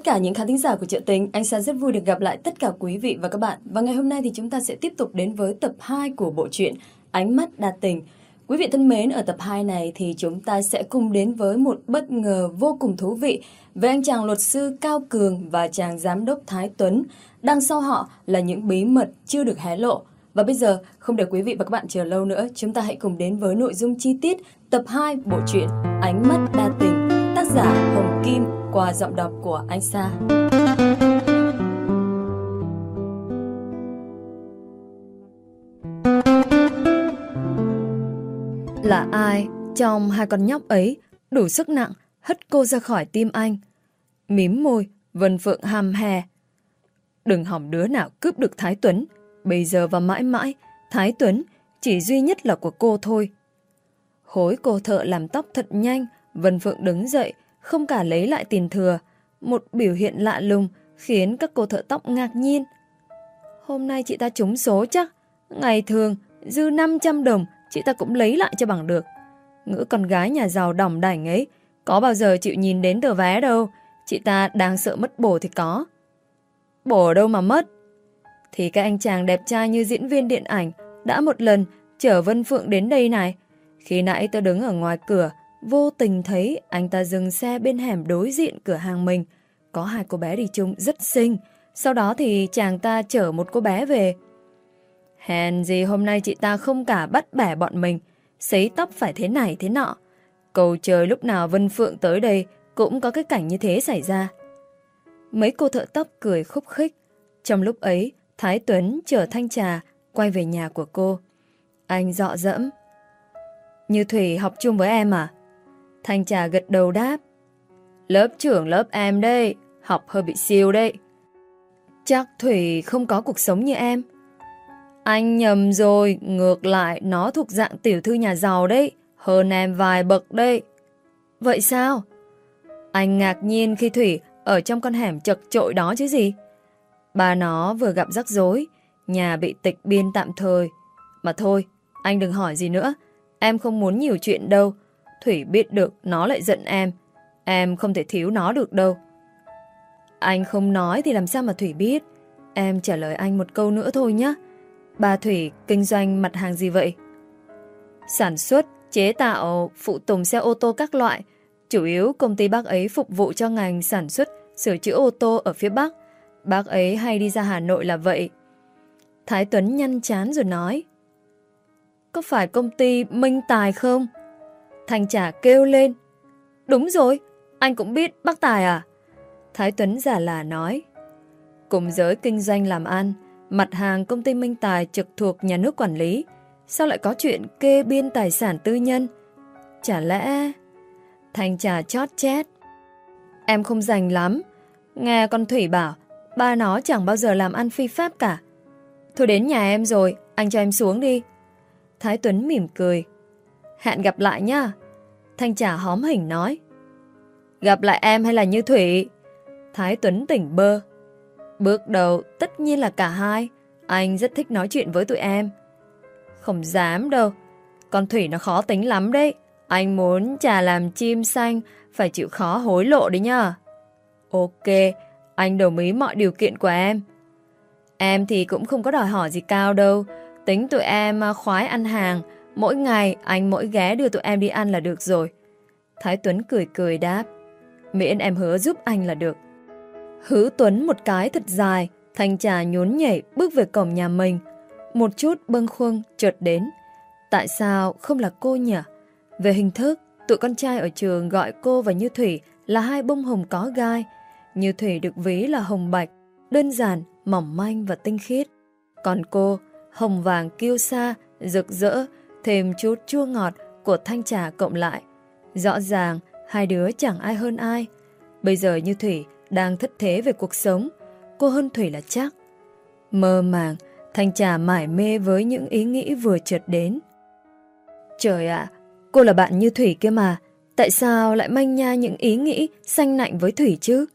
tất cả những khán thính giả của Trợ Tình, anh Sa rất vui được gặp lại tất cả quý vị và các bạn. Và ngày hôm nay thì chúng ta sẽ tiếp tục đến với tập 2 của bộ truyện Ánh mắt đa tình. Quý vị thân mến, ở tập 2 này thì chúng ta sẽ cùng đến với một bất ngờ vô cùng thú vị về anh chàng luật sư Cao Cường và chàng giám đốc Thái Tuấn. Đằng sau họ là những bí mật chưa được hé lộ. Và bây giờ, không để quý vị và các bạn chờ lâu nữa, chúng ta hãy cùng đến với nội dung chi tiết tập 2 bộ truyện Ánh mắt đa tình, giả Hồng Kim qua giọng đọc của anh Sa. Là ai trong hai con nhóc ấy đủ sức nặng hất cô ra khỏi tim anh? Mím môi, Vân Phượng hàm hè. Đừng hỏng đứa nào cướp được Thái Tuấn. Bây giờ và mãi mãi, Thái Tuấn chỉ duy nhất là của cô thôi. Hối cô thợ làm tóc thật nhanh, Vân Phượng đứng dậy, không cả lấy lại tiền thừa. Một biểu hiện lạ lùng khiến các cô thợ tóc ngạc nhiên. Hôm nay chị ta trúng số chắc. Ngày thường, dư 500 đồng, chị ta cũng lấy lại cho bằng được. Ngữ con gái nhà giàu đỏng đảnh ấy, có bao giờ chịu nhìn đến tờ vé đâu. Chị ta đang sợ mất bổ thì có. Bổ đâu mà mất? Thì các anh chàng đẹp trai như diễn viên điện ảnh đã một lần chở Vân Phượng đến đây này. Khi nãy tôi đứng ở ngoài cửa, vô tình thấy anh ta dừng xe bên hẻm đối diện cửa hàng mình. Có hai cô bé đi chung rất xinh. Sau đó thì chàng ta chở một cô bé về. Hèn gì hôm nay chị ta không cả bắt bẻ bọn mình, sấy tóc phải thế này thế nọ. Cầu trời lúc nào Vân Phượng tới đây cũng có cái cảnh như thế xảy ra. Mấy cô thợ tóc cười khúc khích. Trong lúc ấy, Thái Tuấn chở Thanh Trà quay về nhà của cô. Anh dọ dẫm. Như Thủy học chung với em à? Thanh Trà gật đầu đáp. Lớp trưởng lớp em đây, học hơi bị siêu đây. Chắc Thủy không có cuộc sống như em. Anh nhầm rồi, ngược lại nó thuộc dạng tiểu thư nhà giàu đấy, hơn em vài bậc đây. Vậy sao? Anh ngạc nhiên khi Thủy ở trong con hẻm chật trội đó chứ gì? Ba nó vừa gặp rắc rối, nhà bị tịch biên tạm thời. Mà thôi, anh đừng hỏi gì nữa, em không muốn nhiều chuyện đâu. Thủy biết được nó lại giận em, em không thể thiếu nó được đâu. Anh không nói thì làm sao mà Thủy biết? Em trả lời anh một câu nữa thôi nhé. Bà Thủy kinh doanh mặt hàng gì vậy? Sản xuất, chế tạo, phụ tùng xe ô tô các loại. Chủ yếu công ty bác ấy phục vụ cho ngành sản xuất, sửa chữa ô tô ở phía Bắc. Bác ấy hay đi ra Hà Nội là vậy. Thái Tuấn nhăn chán rồi nói. Có phải công ty Minh Tài không? Thanh trả kêu lên. Đúng rồi, anh cũng biết bác Tài à? Thái Tuấn giả là nói. Cùng giới kinh doanh làm ăn, mặt hàng công ty Minh Tài trực thuộc nhà nước quản lý, sao lại có chuyện kê biên tài sản tư nhân? Chả lẽ... Thanh trà chót chét. Em không dành lắm. Nghe con Thủy bảo, ba nó chẳng bao giờ làm ăn phi pháp cả. Thôi đến nhà em rồi, anh cho em xuống đi. Thái Tuấn mỉm cười. Hẹn gặp lại nhá. Thanh trà hóm hình nói. Gặp lại em hay là như Thủy? Thái Tuấn tỉnh bơ. Bước đầu tất nhiên là cả hai. Anh rất thích nói chuyện với tụi em. Không dám đâu. Con Thủy nó khó tính lắm đấy. Anh muốn trà làm chim xanh phải chịu khó hối lộ đấy nhá. Ok, anh đồng ý mọi điều kiện của em. Em thì cũng không có đòi hỏi gì cao đâu. Tính tụi em à, khoái ăn hàng. Mỗi ngày anh mỗi ghé đưa tụi em đi ăn là được rồi. Thái Tuấn cười cười đáp. Miễn em hứa giúp anh là được. Hứa Tuấn một cái thật dài, thanh trà nhốn nhảy bước về cổng nhà mình. Một chút bâng khuâng chợt đến. Tại sao không là cô nhỉ? Về hình thức, tụi con trai ở trường gọi cô và Như Thủy là hai bông hồng có gai. Như Thủy được ví là hồng bạch, đơn giản, mỏng manh và tinh khiết. Còn cô, hồng vàng kiêu sa, rực rỡ, thêm chút chua ngọt của thanh trà cộng lại. Rõ ràng, hai đứa chẳng ai hơn ai. Bây giờ Như Thủy đang thất thế về cuộc sống, cô hơn Thủy là chắc. Mơ màng, Thanh Trà mải mê với những ý nghĩ vừa chợt đến. Trời ạ, cô là bạn như Thủy kia mà, tại sao lại manh nha những ý nghĩ xanh nạnh với Thủy chứ?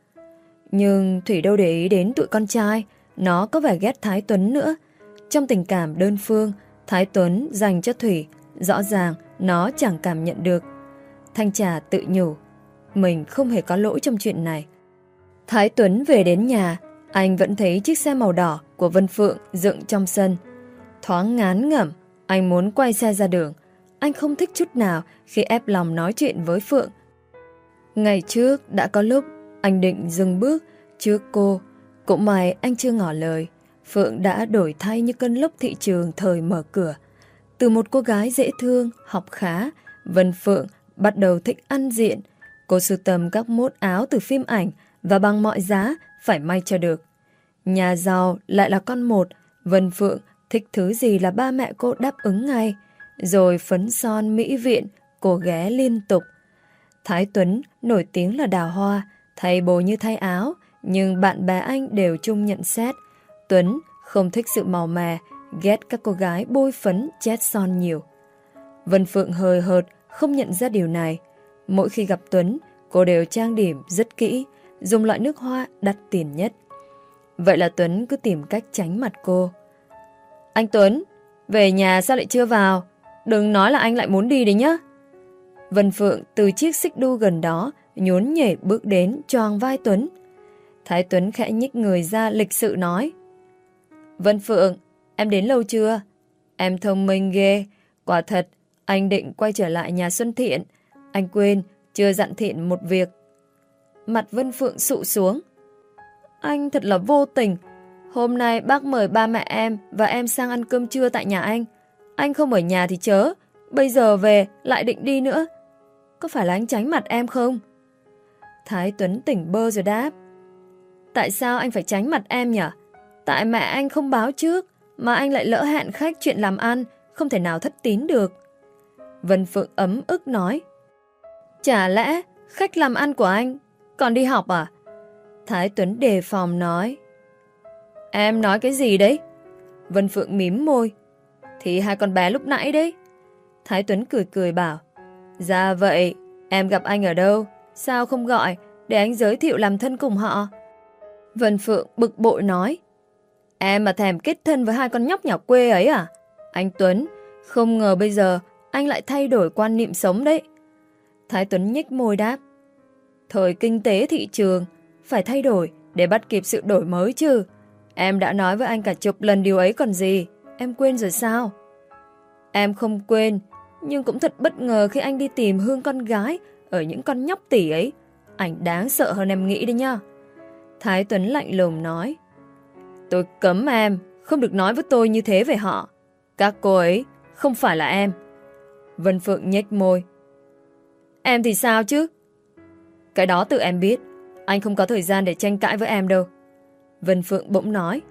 Nhưng Thủy đâu để ý đến tụi con trai, nó có vẻ ghét Thái Tuấn nữa. Trong tình cảm đơn phương, Thái Tuấn dành cho Thủy, rõ ràng nó chẳng cảm nhận được. Thanh Trà tự nhủ, mình không hề có lỗi trong chuyện này. Thái Tuấn về đến nhà, anh vẫn thấy chiếc xe màu đỏ của Vân Phượng dựng trong sân. Thoáng ngán ngẩm, anh muốn quay xe ra đường. Anh không thích chút nào khi ép lòng nói chuyện với Phượng. Ngày trước đã có lúc anh định dừng bước trước cô. Cũng may anh chưa ngỏ lời. Phượng đã đổi thay như cơn lốc thị trường thời mở cửa. Từ một cô gái dễ thương, học khá, Vân Phượng bắt đầu thích ăn diện. Cô sưu tầm các mốt áo từ phim ảnh và bằng mọi giá phải may cho được. Nhà giàu lại là con một, Vân Phượng thích thứ gì là ba mẹ cô đáp ứng ngay. Rồi phấn son mỹ viện, cô ghé liên tục. Thái Tuấn nổi tiếng là đào hoa, thay bồ như thay áo, nhưng bạn bè anh đều chung nhận xét. Tuấn không thích sự màu mè, ghét các cô gái bôi phấn chét son nhiều. Vân Phượng hơi hợt, không nhận ra điều này. Mỗi khi gặp Tuấn, cô đều trang điểm rất kỹ, dùng loại nước hoa đắt tiền nhất. Vậy là Tuấn cứ tìm cách tránh mặt cô. Anh Tuấn, về nhà sao lại chưa vào? Đừng nói là anh lại muốn đi đấy nhá. Vân Phượng từ chiếc xích đu gần đó nhốn nhảy bước đến choàng vai Tuấn. Thái Tuấn khẽ nhích người ra lịch sự nói. Vân Phượng, em đến lâu chưa? Em thông minh ghê. Quả thật, anh định quay trở lại nhà Xuân Thiện. Anh quên, chưa dặn Thiện một việc. Mặt Vân Phượng sụ xuống. Anh thật là vô tình. Hôm nay bác mời ba mẹ em và em sang ăn cơm trưa tại nhà anh. Anh không ở nhà thì chớ. Bây giờ về lại định đi nữa. Có phải là anh tránh mặt em không? Thái Tuấn tỉnh bơ rồi đáp. Tại sao anh phải tránh mặt em nhỉ? Tại mẹ anh không báo trước, mà anh lại lỡ hẹn khách chuyện làm ăn, không thể nào thất tín được. Vân Phượng ấm ức nói. Chả lẽ khách làm ăn của anh còn đi học à? Thái Tuấn đề phòng nói. Em nói cái gì đấy? Vân Phượng mím môi. Thì hai con bé lúc nãy đấy. Thái Tuấn cười cười bảo. Dạ vậy, em gặp anh ở đâu? Sao không gọi để anh giới thiệu làm thân cùng họ? Vân Phượng bực bội nói. Em mà thèm kết thân với hai con nhóc nhỏ quê ấy à? Anh Tuấn, không ngờ bây giờ anh lại thay đổi quan niệm sống đấy. Thái Tuấn nhếch môi đáp. Thời kinh tế thị trường, phải thay đổi để bắt kịp sự đổi mới chứ. Em đã nói với anh cả chục lần điều ấy còn gì, em quên rồi sao? Em không quên, nhưng cũng thật bất ngờ khi anh đi tìm hương con gái ở những con nhóc tỉ ấy. Anh đáng sợ hơn em nghĩ đấy nha. Thái Tuấn lạnh lùng nói. Tôi cấm em, không được nói với tôi như thế về họ. Các cô ấy không phải là em. Vân Phượng nhếch môi. Em thì sao chứ? Cái đó tự em biết. Anh không có thời gian để tranh cãi với em đâu. Vân Phượng bỗng nói.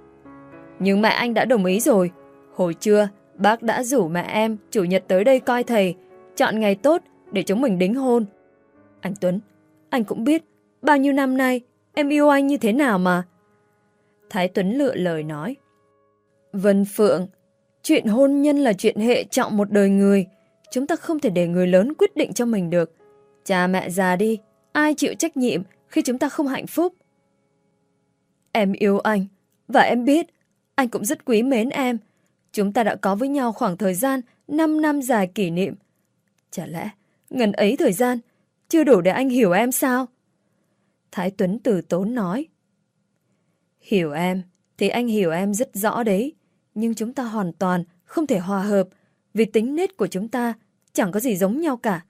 Nhưng mẹ anh đã đồng ý rồi. Hồi trưa, bác đã rủ mẹ em chủ nhật tới đây coi thầy, chọn ngày tốt để chúng mình đính hôn. Anh Tuấn, anh cũng biết bao nhiêu năm nay em yêu anh như thế nào mà. Thái Tuấn lựa lời nói. Vân Phượng, chuyện hôn nhân là chuyện hệ trọng một đời người. Chúng ta không thể để người lớn quyết định cho mình được. Cha mẹ già đi, ai chịu trách nhiệm khi chúng ta không hạnh phúc? Em yêu anh, và em biết, anh cũng rất quý mến em. Chúng ta đã có với nhau khoảng thời gian 5 năm dài kỷ niệm. Chả lẽ, ngần ấy thời gian, chưa đủ để anh hiểu em sao? Thái Tuấn từ tốn nói. Hiểu em, thì anh hiểu em rất rõ đấy. Nhưng chúng ta hoàn toàn không thể hòa hợp vì tính nết của chúng ta chẳng có gì giống nhau cả.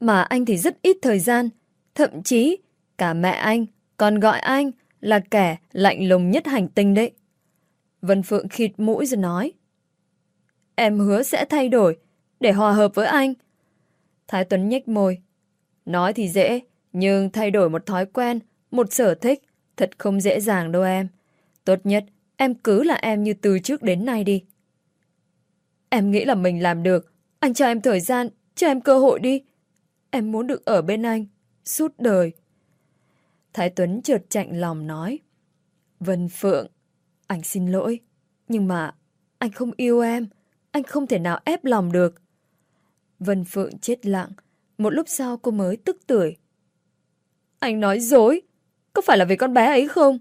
Mà anh thì rất ít thời gian, thậm chí cả mẹ anh còn gọi anh là kẻ lạnh lùng nhất hành tinh đấy. Vân Phượng khịt mũi rồi nói. Em hứa sẽ thay đổi để hòa hợp với anh. Thái Tuấn nhếch môi. Nói thì dễ, nhưng thay đổi một thói quen, một sở thích, thật không dễ dàng đâu em. Tốt nhất, em cứ là em như từ trước đến nay đi. Em nghĩ là mình làm được. Anh cho em thời gian, cho em cơ hội đi. Em muốn được ở bên anh, suốt đời. Thái Tuấn chợt chạnh lòng nói. Vân Phượng, anh xin lỗi. Nhưng mà anh không yêu em. Anh không thể nào ép lòng được. Vân Phượng chết lặng. Một lúc sau cô mới tức tưởi. Anh nói dối. Có phải là vì con bé ấy không?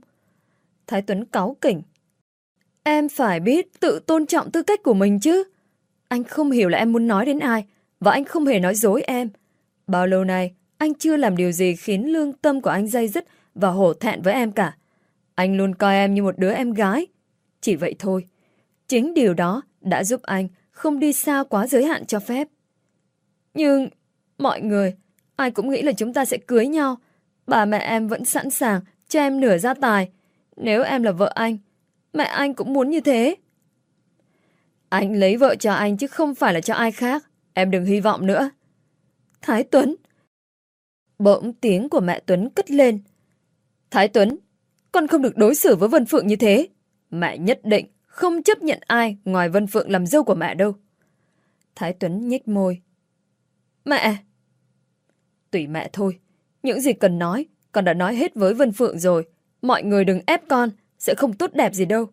Thái Tuấn cáu kỉnh. Em phải biết tự tôn trọng tư cách của mình chứ. Anh không hiểu là em muốn nói đến ai. Và anh không hề nói dối em. Bao lâu nay, anh chưa làm điều gì khiến lương tâm của anh dây dứt và hổ thẹn với em cả. Anh luôn coi em như một đứa em gái. Chỉ vậy thôi. Chính điều đó đã giúp anh không đi xa quá giới hạn cho phép. Nhưng mọi người, ai cũng nghĩ là chúng ta sẽ cưới nhau. Bà mẹ em vẫn sẵn sàng cho em nửa gia tài. Nếu em là vợ anh, mẹ anh cũng muốn như thế. Anh lấy vợ cho anh chứ không phải là cho ai khác. Em đừng hy vọng nữa. Thái Tuấn. Bỗng tiếng của mẹ Tuấn cất lên. Thái Tuấn, con không được đối xử với Vân Phượng như thế. Mẹ nhất định không chấp nhận ai ngoài Vân Phượng làm dâu của mẹ đâu. Thái Tuấn nhếch môi. Mẹ! Tùy mẹ thôi. Những gì cần nói, con đã nói hết với Vân Phượng rồi. Mọi người đừng ép con, sẽ không tốt đẹp gì đâu.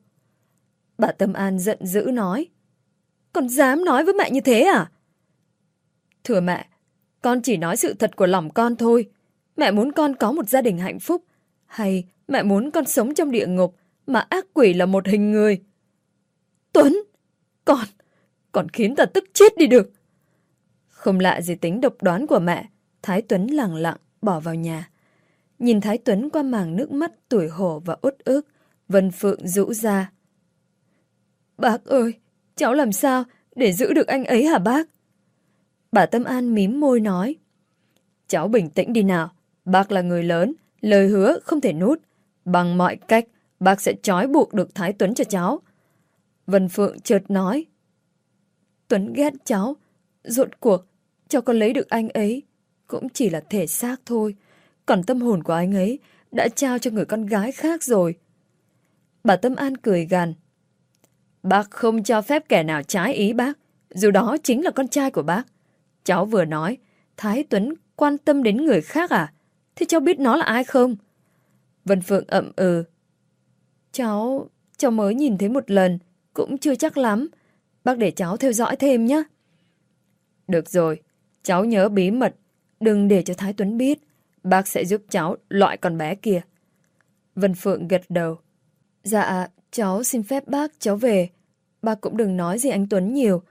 Bà Tâm An giận dữ nói. Con dám nói với mẹ như thế à? Thưa mẹ, con chỉ nói sự thật của lòng con thôi. Mẹ muốn con có một gia đình hạnh phúc. Hay mẹ muốn con sống trong địa ngục mà ác quỷ là một hình người. Tuấn! Con! Con khiến ta tức chết đi được. Không lạ gì tính độc đoán của mẹ. Thái Tuấn lặng lặng bỏ vào nhà. Nhìn Thái Tuấn qua màng nước mắt tuổi hổ và uất ức, Vân Phượng rũ ra. Bác ơi, cháu làm sao để giữ được anh ấy hả bác? Bà Tâm An mím môi nói. Cháu bình tĩnh đi nào, bác là người lớn, lời hứa không thể nút. Bằng mọi cách, bác sẽ trói buộc được Thái Tuấn cho cháu. Vân Phượng chợt nói. Tuấn ghét cháu, rốt cuộc, cháu có lấy được anh ấy, cũng chỉ là thể xác thôi. Còn tâm hồn của anh ấy đã trao cho người con gái khác rồi. Bà Tâm An cười gằn. Bác không cho phép kẻ nào trái ý bác, dù đó chính là con trai của bác. Cháu vừa nói, Thái Tuấn quan tâm đến người khác à? Thế cháu biết nó là ai không? Vân Phượng ậm ừ. Cháu, cháu mới nhìn thấy một lần, cũng chưa chắc lắm. Bác để cháu theo dõi thêm nhé. Được rồi, cháu nhớ bí mật, đừng để cho Thái Tuấn biết. Bác sẽ giúp cháu loại con bé kia. Vân Phượng gật đầu. Dạ, cháu xin phép bác, cháu về. Bác cũng đừng nói gì anh Tuấn nhiều.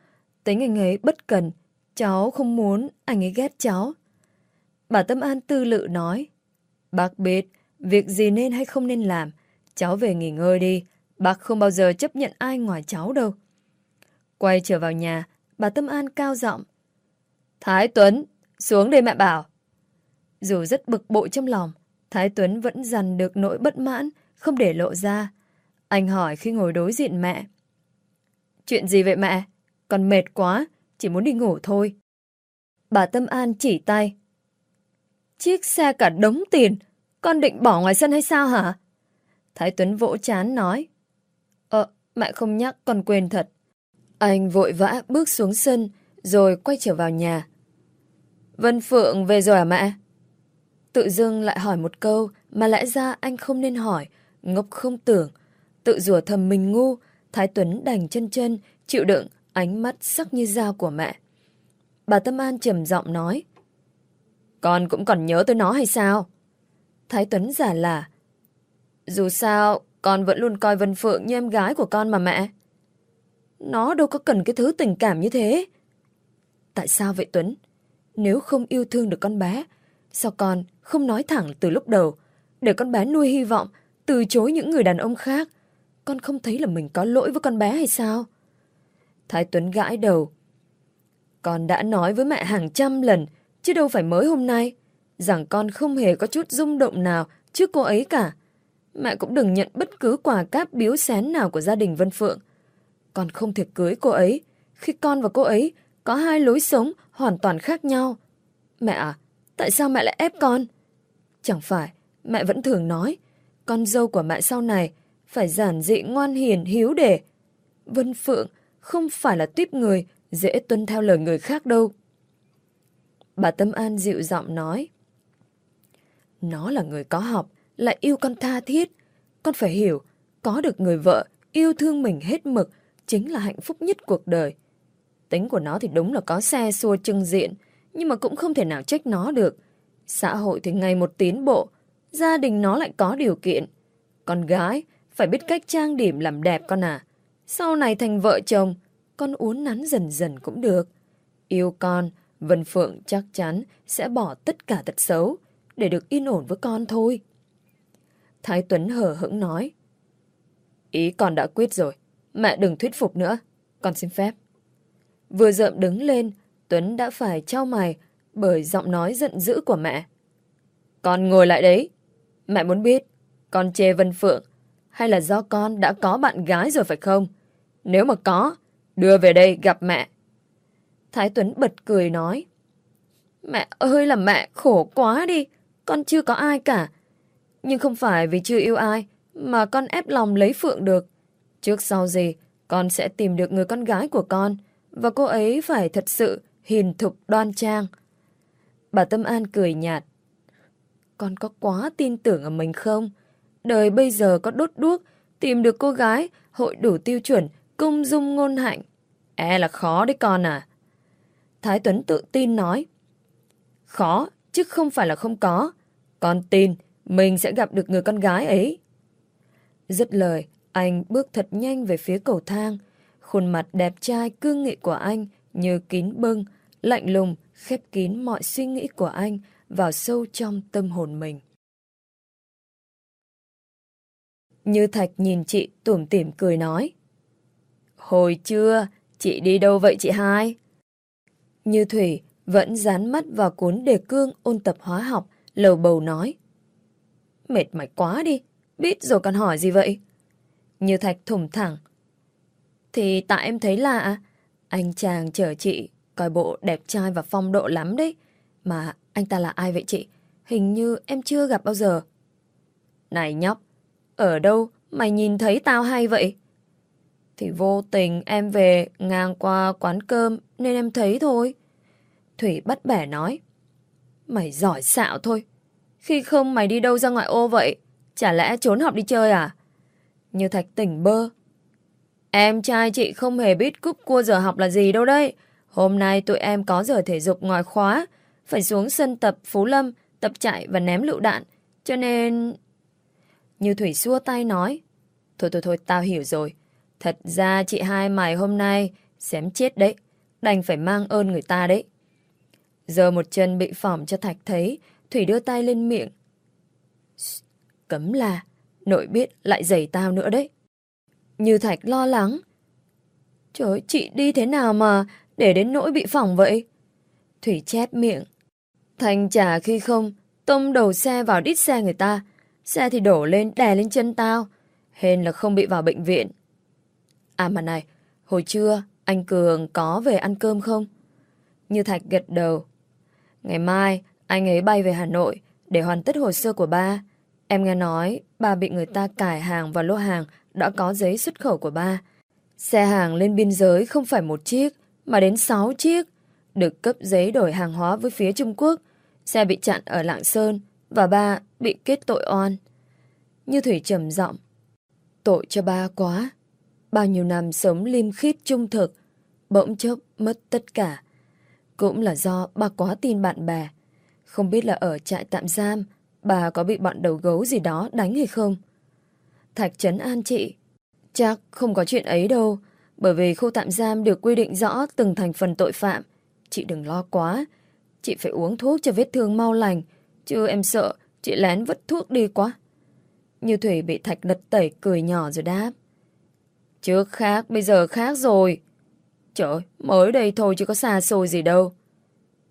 Tính anh ấy bất cần. Cháu không muốn anh ấy ghét cháu. Bà Tâm An tư lự nói. Bác biết, việc gì nên hay không nên làm. Cháu về nghỉ ngơi đi. Bác không bao giờ chấp nhận ai ngoài cháu đâu. Quay trở vào nhà, bà Tâm An cao giọng. Thái Tuấn, xuống đây mẹ bảo. Dù rất bực bội trong lòng, Thái Tuấn vẫn dằn được nỗi bất mãn, không để lộ ra. Anh hỏi khi ngồi đối diện mẹ. Chuyện gì vậy mẹ? Con mệt quá, chỉ muốn đi ngủ thôi. Bà Tâm An chỉ tay. Chiếc xe cả đống tiền, con định bỏ ngoài sân hay sao hả? Thái Tuấn vỗ chán nói. Ờ, mẹ không nhắc, con quên thật. Anh vội vã bước xuống sân, rồi quay trở vào nhà. Vân Phượng về rồi à mẹ? Tự dưng lại hỏi một câu mà lẽ ra anh không nên hỏi, ngốc không tưởng. Tự rủa thầm mình ngu, Thái Tuấn đành chân chân, chịu đựng, ánh mắt sắc như dao của mẹ. Bà Tâm An trầm giọng nói. Con cũng còn nhớ tới nó hay sao? Thái Tuấn giả là. Dù sao, con vẫn luôn coi Vân Phượng như em gái của con mà mẹ. Nó đâu có cần cái thứ tình cảm như thế. Tại sao vậy Tuấn? Nếu không yêu thương được con bé, sao con không nói thẳng từ lúc đầu, để con bé nuôi hy vọng, từ chối những người đàn ông khác? Con không thấy là mình có lỗi với con bé hay sao? Thái Tuấn gãi đầu. Con đã nói với mẹ hàng trăm lần, chứ đâu phải mới hôm nay, rằng con không hề có chút rung động nào trước cô ấy cả. Mẹ cũng đừng nhận bất cứ quà cáp biếu xén nào của gia đình Vân Phượng. Con không thể cưới cô ấy, khi con và cô ấy có hai lối sống hoàn toàn khác nhau. Mẹ à, tại sao mẹ lại ép con? Chẳng phải, mẹ vẫn thường nói, con dâu của mẹ sau này phải giản dị ngoan hiền hiếu để. Vân Phượng không phải là tuyếp người dễ tuân theo lời người khác đâu. Bà Tâm An dịu giọng nói. Nó là người có học, lại yêu con tha thiết. Con phải hiểu, có được người vợ yêu thương mình hết mực chính là hạnh phúc nhất cuộc đời. Tính của nó thì đúng là có xe xua trưng diện, nhưng mà cũng không thể nào trách nó được. Xã hội thì ngày một tiến bộ, gia đình nó lại có điều kiện. Con gái phải biết cách trang điểm làm đẹp con à. Sau này thành vợ chồng, con uốn nắn dần dần cũng được. Yêu con, Vân Phượng chắc chắn sẽ bỏ tất cả tật xấu để được yên ổn với con thôi. Thái Tuấn hở hững nói. Ý con đã quyết rồi. Mẹ đừng thuyết phục nữa. Con xin phép. Vừa dậm đứng lên, Tuấn đã phải trao mày bởi giọng nói giận dữ của mẹ. Con ngồi lại đấy. Mẹ muốn biết, con chê Vân Phượng hay là do con đã có bạn gái rồi phải không? Nếu mà có, đưa về đây gặp mẹ. Thái Tuấn bật cười nói. Mẹ ơi là mẹ, khổ quá đi. Con chưa có ai cả. Nhưng không phải vì chưa yêu ai mà con ép lòng lấy Phượng được. Trước sau gì, con sẽ tìm được người con gái của con và cô ấy phải thật sự hiền thục đoan trang. Bà Tâm An cười nhạt. Con có quá tin tưởng ở mình không? Đời bây giờ có đốt đuốc, tìm được cô gái hội đủ tiêu chuẩn, cung dung ngôn hạnh. E là khó đấy con à. Thái Tuấn tự tin nói. Khó, chứ không phải là không có. Con tin mình sẽ gặp được người con gái ấy. Dứt lời, anh bước thật nhanh về phía cầu thang. Khuôn mặt đẹp trai cương nghị của anh như kín bưng, lạnh lùng, khép kín mọi suy nghĩ của anh vào sâu trong tâm hồn mình. Như Thạch nhìn chị tủm tỉm cười nói. Hồi trưa, chị đi đâu vậy chị hai? Như Thủy vẫn dán mắt vào cuốn đề cương ôn tập hóa học, lầu bầu nói. Mệt mỏi quá đi, biết rồi còn hỏi gì vậy? Như Thạch thủng thẳng. Thì tại em thấy lạ, anh chàng chở chị, coi bộ đẹp trai và phong độ lắm đấy. Mà anh ta là ai vậy chị? Hình như em chưa gặp bao giờ. Này nhóc, ở đâu mày nhìn thấy tao hay vậy? Thì vô tình em về ngang qua quán cơm nên em thấy thôi. Thủy bắt bẻ nói. Mày giỏi xạo thôi. Khi không mày đi đâu ra ngoại ô vậy? Chả lẽ trốn học đi chơi à? Như Thạch tỉnh bơ. Em trai chị không hề biết cúp cua giờ học là gì đâu đấy. Hôm nay tụi em có giờ thể dục ngoài khóa. Phải xuống sân tập Phú Lâm, tập chạy và ném lựu đạn. Cho nên... Như Thủy xua tay nói. Thôi thôi thôi, tao hiểu rồi. Thật ra chị hai mày hôm nay xém chết đấy. Đành phải mang ơn người ta đấy. Giờ một chân bị phỏng cho Thạch thấy, Thủy đưa tay lên miệng. Cấm là, nội biết lại giày tao nữa đấy. Như Thạch lo lắng. Trời chị đi thế nào mà để đến nỗi bị phỏng vậy? Thủy chép miệng. Thành trả khi không, tông đầu xe vào đít xe người ta. Xe thì đổ lên, đè lên chân tao. Hên là không bị vào bệnh viện. À mà này, hồi trưa anh Cường có về ăn cơm không? Như Thạch gật đầu. Ngày mai, anh ấy bay về Hà Nội để hoàn tất hồ sơ của ba. Em nghe nói ba bị người ta cải hàng và lô hàng đã có giấy xuất khẩu của ba. Xe hàng lên biên giới không phải một chiếc, mà đến sáu chiếc. Được cấp giấy đổi hàng hóa với phía Trung Quốc. Xe bị chặn ở Lạng Sơn và ba bị kết tội oan. Như Thủy trầm giọng Tội cho ba quá. Bao nhiêu năm sống liêm khít trung thực, bỗng chốc mất tất cả. Cũng là do ba quá tin bạn bè. Không biết là ở trại tạm giam, bà có bị bọn đầu gấu gì đó đánh hay không? Thạch trấn an chị. Chắc không có chuyện ấy đâu, bởi vì khu tạm giam được quy định rõ từng thành phần tội phạm. Chị đừng lo quá, chị phải uống thuốc cho vết thương mau lành, chứ em sợ chị lén vứt thuốc đi quá. Như Thủy bị Thạch đật tẩy cười nhỏ rồi đáp. Trước khác, bây giờ khác rồi. Trời mới đây thôi chứ có xa xôi gì đâu.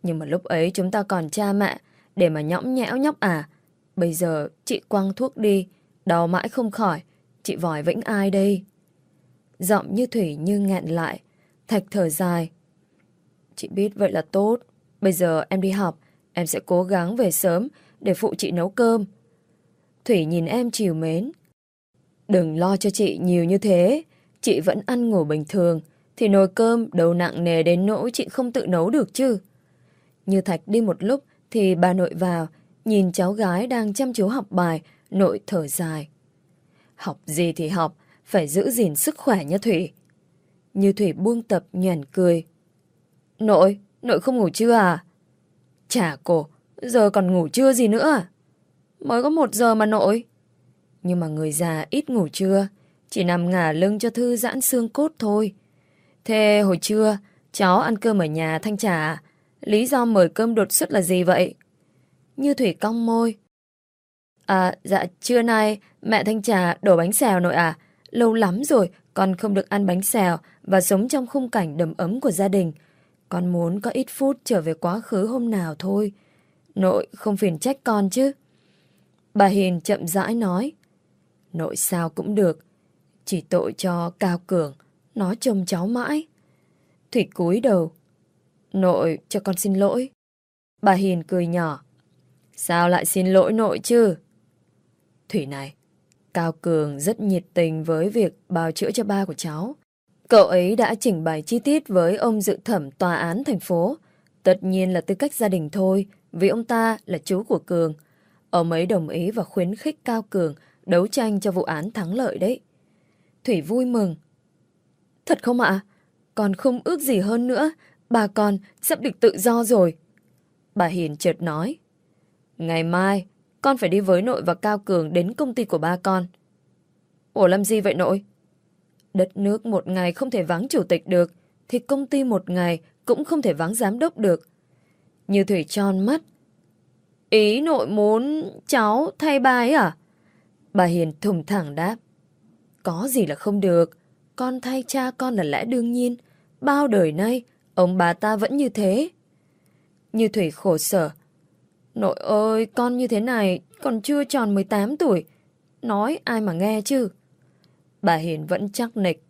Nhưng mà lúc ấy chúng ta còn cha mẹ để mà nhõng nhẽo nhóc à. Bây giờ chị quăng thuốc đi, đau mãi không khỏi. Chị vòi vĩnh ai đây? Giọng như Thủy như nghẹn lại. Thạch thở dài. Chị biết vậy là tốt. Bây giờ em đi học, em sẽ cố gắng về sớm để phụ chị nấu cơm. Thủy nhìn em chiều mến. Đừng lo cho chị nhiều như thế. Chị vẫn ăn ngủ bình thường. Thì nồi cơm đầu nặng nề đến nỗi chị không tự nấu được chứ. Như Thạch đi một lúc thì bà nội vào, nhìn cháu gái đang chăm chú học bài, nội thở dài. Học gì thì học, phải giữ gìn sức khỏe nha Thủy. Như Thủy buông tập nhoẻn cười. Nội, nội không ngủ chưa à? Chả cổ, giờ còn ngủ chưa gì nữa à? Mới có một giờ mà nội. Nhưng mà người già ít ngủ chưa, chỉ nằm ngả lưng cho thư giãn xương cốt thôi. Thế hồi trưa, cháu ăn cơm ở nhà Thanh Trà? Lý do mời cơm đột xuất là gì vậy? Như Thủy cong môi. À, dạ, trưa nay mẹ Thanh Trà đổ bánh xèo nội à. Lâu lắm rồi con không được ăn bánh xèo và sống trong khung cảnh đầm ấm của gia đình. Con muốn có ít phút trở về quá khứ hôm nào thôi. Nội không phiền trách con chứ. Bà Hiền chậm rãi nói. Nội sao cũng được. Chỉ tội cho Cao Cường. Nó trông cháu mãi. Thủy cúi đầu. Nội cho con xin lỗi. Bà Hiền cười nhỏ. Sao lại xin lỗi nội chứ? Thủy này, Cao Cường rất nhiệt tình với việc bào chữa cho ba của cháu. Cậu ấy đã trình bày chi tiết với ông dự thẩm tòa án thành phố. Tất nhiên là tư cách gia đình thôi, vì ông ta là chú của Cường. Ông ấy đồng ý và khuyến khích Cao Cường đấu tranh cho vụ án thắng lợi đấy. Thủy vui mừng. Thật không ạ? Còn không ước gì hơn nữa, bà con sắp được tự do rồi. Bà Hiền chợt nói. Ngày mai, con phải đi với nội và Cao Cường đến công ty của ba con. Ủa làm gì vậy nội? Đất nước một ngày không thể vắng chủ tịch được, thì công ty một ngày cũng không thể vắng giám đốc được. Như Thủy tròn mắt. Ý nội muốn cháu thay ba ấy à? Bà Hiền thùng thẳng đáp. Có gì là không được, con thay cha con là lẽ đương nhiên. Bao đời nay, ông bà ta vẫn như thế. Như Thủy khổ sở. Nội ơi, con như thế này, còn chưa tròn 18 tuổi. Nói ai mà nghe chứ? Bà Hiền vẫn chắc nịch.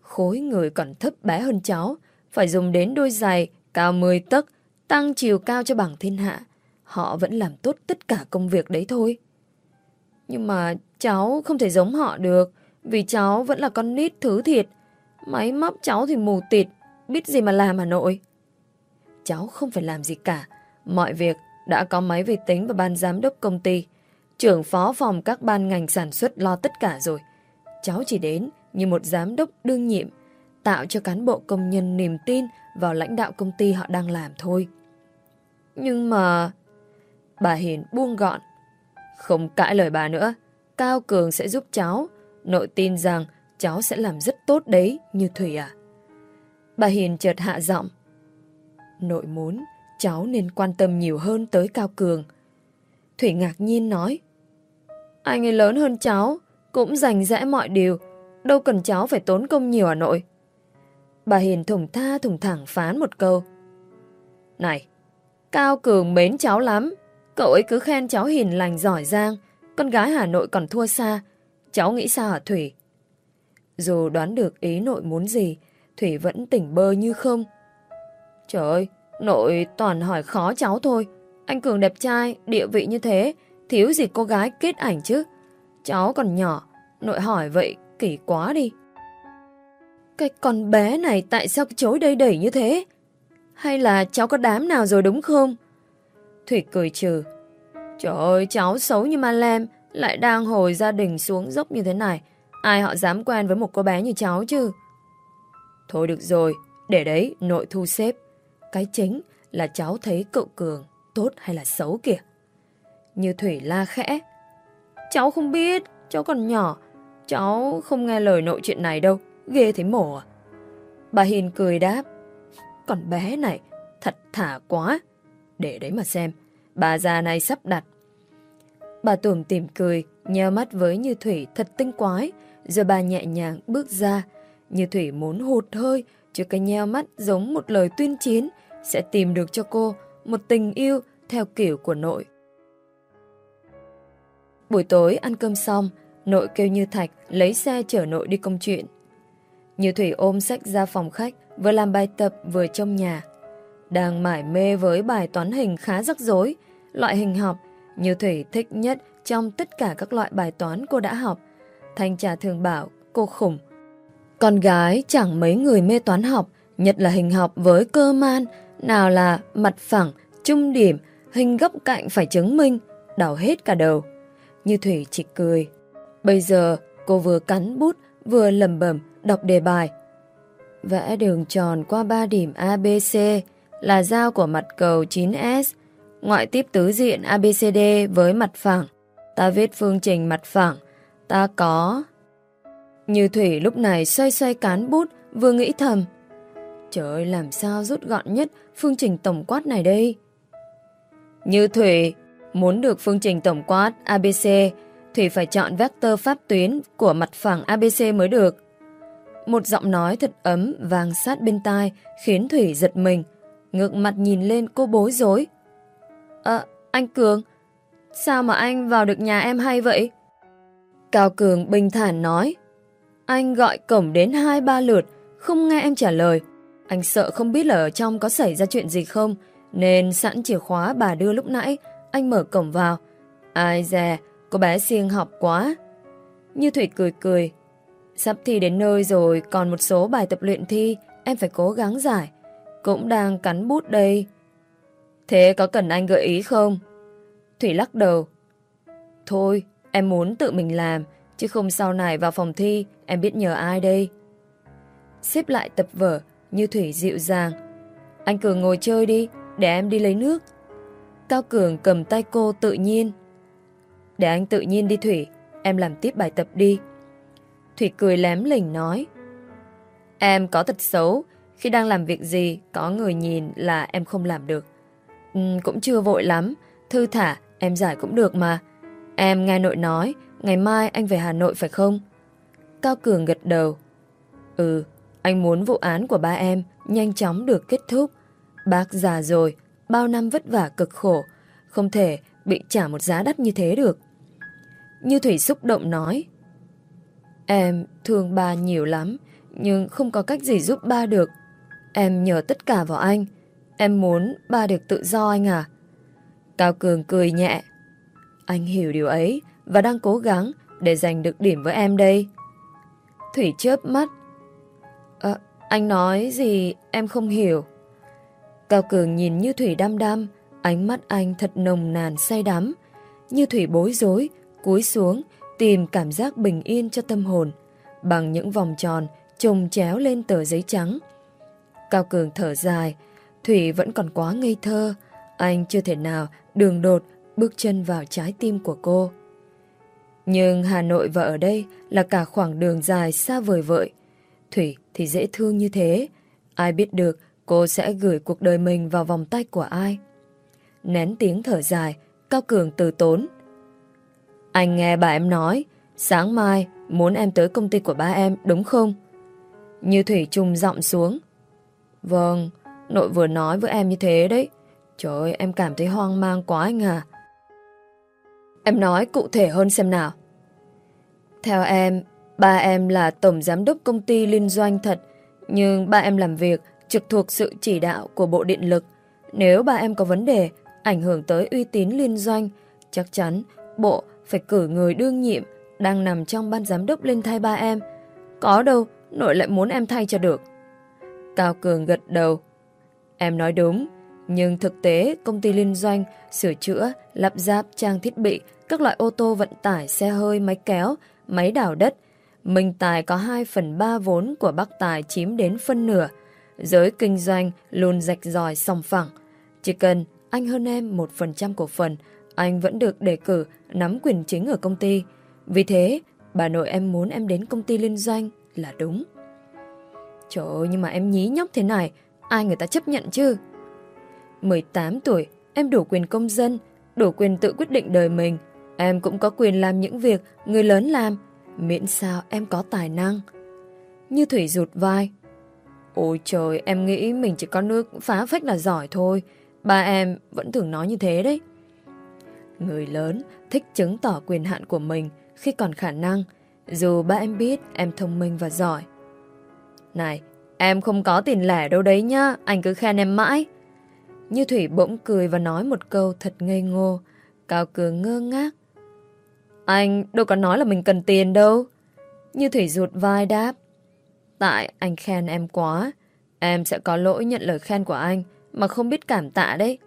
Khối người còn thấp bé hơn cháu, phải dùng đến đôi giày cao 10 tấc, tăng chiều cao cho bằng thiên hạ. Họ vẫn làm tốt tất cả công việc đấy thôi. Nhưng mà cháu không thể giống họ được, vì cháu vẫn là con nít thứ thiệt. Máy móc cháu thì mù tịt, biết gì mà làm Hà Nội. Cháu không phải làm gì cả, mọi việc đã có máy vi tính và ban giám đốc công ty. Trưởng phó phòng các ban ngành sản xuất lo tất cả rồi. Cháu chỉ đến như một giám đốc đương nhiệm, tạo cho cán bộ công nhân niềm tin vào lãnh đạo công ty họ đang làm thôi. Nhưng mà... Bà Hiền buông gọn. Không cãi lời bà nữa. Cao Cường sẽ giúp cháu. Nội tin rằng cháu sẽ làm rất tốt đấy, như Thủy à. Bà Hiền chợt hạ giọng. Nội muốn cháu nên quan tâm nhiều hơn tới Cao Cường. Thủy ngạc nhiên nói. Anh ấy lớn hơn cháu, cũng rành rẽ mọi điều. Đâu cần cháu phải tốn công nhiều à nội? Bà Hiền thủng tha thủng thẳng phán một câu. Này, Cao Cường mến cháu lắm. Cậu ấy cứ khen cháu hiền lành giỏi giang. Con gái Hà Nội còn thua xa. Cháu nghĩ sao hả Thủy? Dù đoán được ý nội muốn gì, Thủy vẫn tỉnh bơ như không. Trời ơi, nội toàn hỏi khó cháu thôi. Anh Cường đẹp trai, địa vị như thế, thiếu gì cô gái kết ảnh chứ. Cháu còn nhỏ, nội hỏi vậy kỳ quá đi. Cái con bé này tại sao chối đây đẩy như thế? Hay là cháu có đám nào rồi đúng không? Thủy cười trừ. Trời ơi, cháu xấu như ma lem, lại đang hồi gia đình xuống dốc như thế này. Ai họ dám quen với một cô bé như cháu chứ? Thôi được rồi, để đấy nội thu xếp. Cái chính là cháu thấy cậu Cường tốt hay là xấu kìa. Như Thủy la khẽ. Cháu không biết, cháu còn nhỏ. Cháu không nghe lời nội chuyện này đâu, ghê thấy mổ à. Bà Hiền cười đáp. Còn bé này, thật thả quá. Để đấy mà xem, bà già này sắp đặt. Bà Tùm tìm cười, nheo mắt với Như Thủy thật tinh quái, rồi bà nhẹ nhàng bước ra. Như Thủy muốn hụt hơi, chứ cái nheo mắt giống một lời tuyên chiến, sẽ tìm được cho cô một tình yêu theo kiểu của nội. Buổi tối ăn cơm xong, nội kêu Như Thạch lấy xe chở nội đi công chuyện. Như Thủy ôm sách ra phòng khách, vừa làm bài tập vừa trong nhà. Đang mải mê với bài toán hình khá rắc rối, loại hình học, Như Thủy thích nhất trong tất cả các loại bài toán cô đã học. Thanh trà thường bảo cô khủng. Con gái chẳng mấy người mê toán học, nhất là hình học với cơ man, nào là mặt phẳng, trung điểm, hình góc cạnh phải chứng minh, đảo hết cả đầu. Như Thủy chỉ cười. Bây giờ cô vừa cắn bút, vừa lầm bẩm đọc đề bài. Vẽ đường tròn qua ba điểm ABC là giao của mặt cầu 9S, ngoại tiếp tứ diện ABCD với mặt phẳng. Ta viết phương trình mặt phẳng, ta có... Như Thủy lúc này xoay xoay cán bút, vừa nghĩ thầm. Trời ơi, làm sao rút gọn nhất phương trình tổng quát này đây? Như Thủy, Muốn được phương trình tổng quát ABC, Thủy phải chọn vector pháp tuyến của mặt phẳng ABC mới được. Một giọng nói thật ấm vang sát bên tai khiến Thủy giật mình. Ngược mặt nhìn lên cô bối rối. À, anh Cường, sao mà anh vào được nhà em hay vậy? Cao Cường bình thản nói. Anh gọi cổng đến hai ba lượt, không nghe em trả lời. Anh sợ không biết là ở trong có xảy ra chuyện gì không, nên sẵn chìa khóa bà đưa lúc nãy, anh mở cổng vào. Ai dè, cô bé siêng học quá. Như Thủy cười cười. Sắp thi đến nơi rồi, còn một số bài tập luyện thi, em phải cố gắng giải. Cũng đang cắn bút đây. Thế có cần anh gợi ý không? Thủy lắc đầu. Thôi, em muốn tự mình làm, chứ không sau này vào phòng thi, em biết nhờ ai đây. Xếp lại tập vở, như Thủy dịu dàng. Anh Cường ngồi chơi đi, để em đi lấy nước. Cao Cường cầm tay cô tự nhiên. Để anh tự nhiên đi Thủy, em làm tiếp bài tập đi. Thủy cười lém lỉnh nói. Em có thật xấu, khi đang làm việc gì có người nhìn là em không làm được. Ừ, cũng chưa vội lắm, thư thả, em giải cũng được mà. Em nghe nội nói, ngày mai anh về Hà Nội phải không? Cao Cường gật đầu. Ừ, anh muốn vụ án của ba em nhanh chóng được kết thúc. Bác già rồi, bao năm vất vả cực khổ, không thể bị trả một giá đắt như thế được. Như Thủy xúc động nói. Em thương ba nhiều lắm, nhưng không có cách gì giúp ba được. Em nhờ tất cả vào anh. Em muốn ba được tự do anh à? Cao Cường cười nhẹ. Anh hiểu điều ấy và đang cố gắng để giành được điểm với em đây. Thủy chớp mắt. Anh nói gì em không hiểu. Cao Cường nhìn Như Thủy đăm đăm, ánh mắt anh thật nồng nàn say đắm. Như Thủy bối rối, cúi xuống, tìm cảm giác bình yên cho tâm hồn, bằng những vòng tròn trùng chéo lên tờ giấy trắng. Cao Cường thở dài, Thủy vẫn còn quá ngây thơ, anh chưa thể nào đường đột bước chân vào trái tim của cô. Nhưng Hà Nội và ở đây là cả khoảng đường dài xa vời vợi. Thủy thì dễ thương như thế, ai biết được cô sẽ gửi cuộc đời mình vào vòng tay của ai. Nén tiếng thở dài, Cao Cường từ tốn. Anh nghe bà em nói, sáng mai muốn em tới công ty của ba em, đúng không? Như Thủy trùng giọng xuống. Vâng, nội vừa nói với em như thế đấy. Trời ơi, em cảm thấy hoang mang quá anh à. Em nói cụ thể hơn xem nào. Theo em, ba em là tổng giám đốc công ty liên doanh thật, nhưng ba em làm việc trực thuộc sự chỉ đạo của Bộ Điện lực. Nếu ba em có vấn đề ảnh hưởng tới uy tín liên doanh, chắc chắn Bộ phải cử người đương nhiệm đang nằm trong ban giám đốc lên thay ba em. Có đâu, nội lại muốn em thay cho được. Cao Cường gật đầu. Em nói đúng, nhưng thực tế công ty liên doanh sửa chữa, lắp ráp trang thiết bị, các loại ô tô vận tải, xe hơi, máy kéo, máy đào đất. Minh Tài có 2 phần 3 vốn của Bắc Tài chiếm đến phân nửa. Giới kinh doanh luôn rạch ròi song phẳng. Chỉ cần anh hơn em 1% cổ phần, anh vẫn được đề cử nắm quyền chính ở công ty. Vì thế, bà nội em muốn em đến công ty liên doanh là đúng. Trời ơi, nhưng mà em nhí nhóc thế này, ai người ta chấp nhận chứ? 18 tuổi, em đủ quyền công dân, đủ quyền tự quyết định đời mình. Em cũng có quyền làm những việc người lớn làm, miễn sao em có tài năng. Như Thủy rụt vai. Ôi trời, em nghĩ mình chỉ có nước phá phách là giỏi thôi. Ba em vẫn thường nói như thế đấy. Người lớn thích chứng tỏ quyền hạn của mình khi còn khả năng, dù ba em biết em thông minh và giỏi. Này, em không có tiền lẻ đâu đấy nhá, anh cứ khen em mãi. Như Thủy bỗng cười và nói một câu thật ngây ngô. Cao Cường ngơ ngác. Anh đâu có nói là mình cần tiền đâu. Như Thủy rụt vai đáp. Tại anh khen em quá. Em sẽ có lỗi nhận lời khen của anh mà không biết cảm tạ đấy.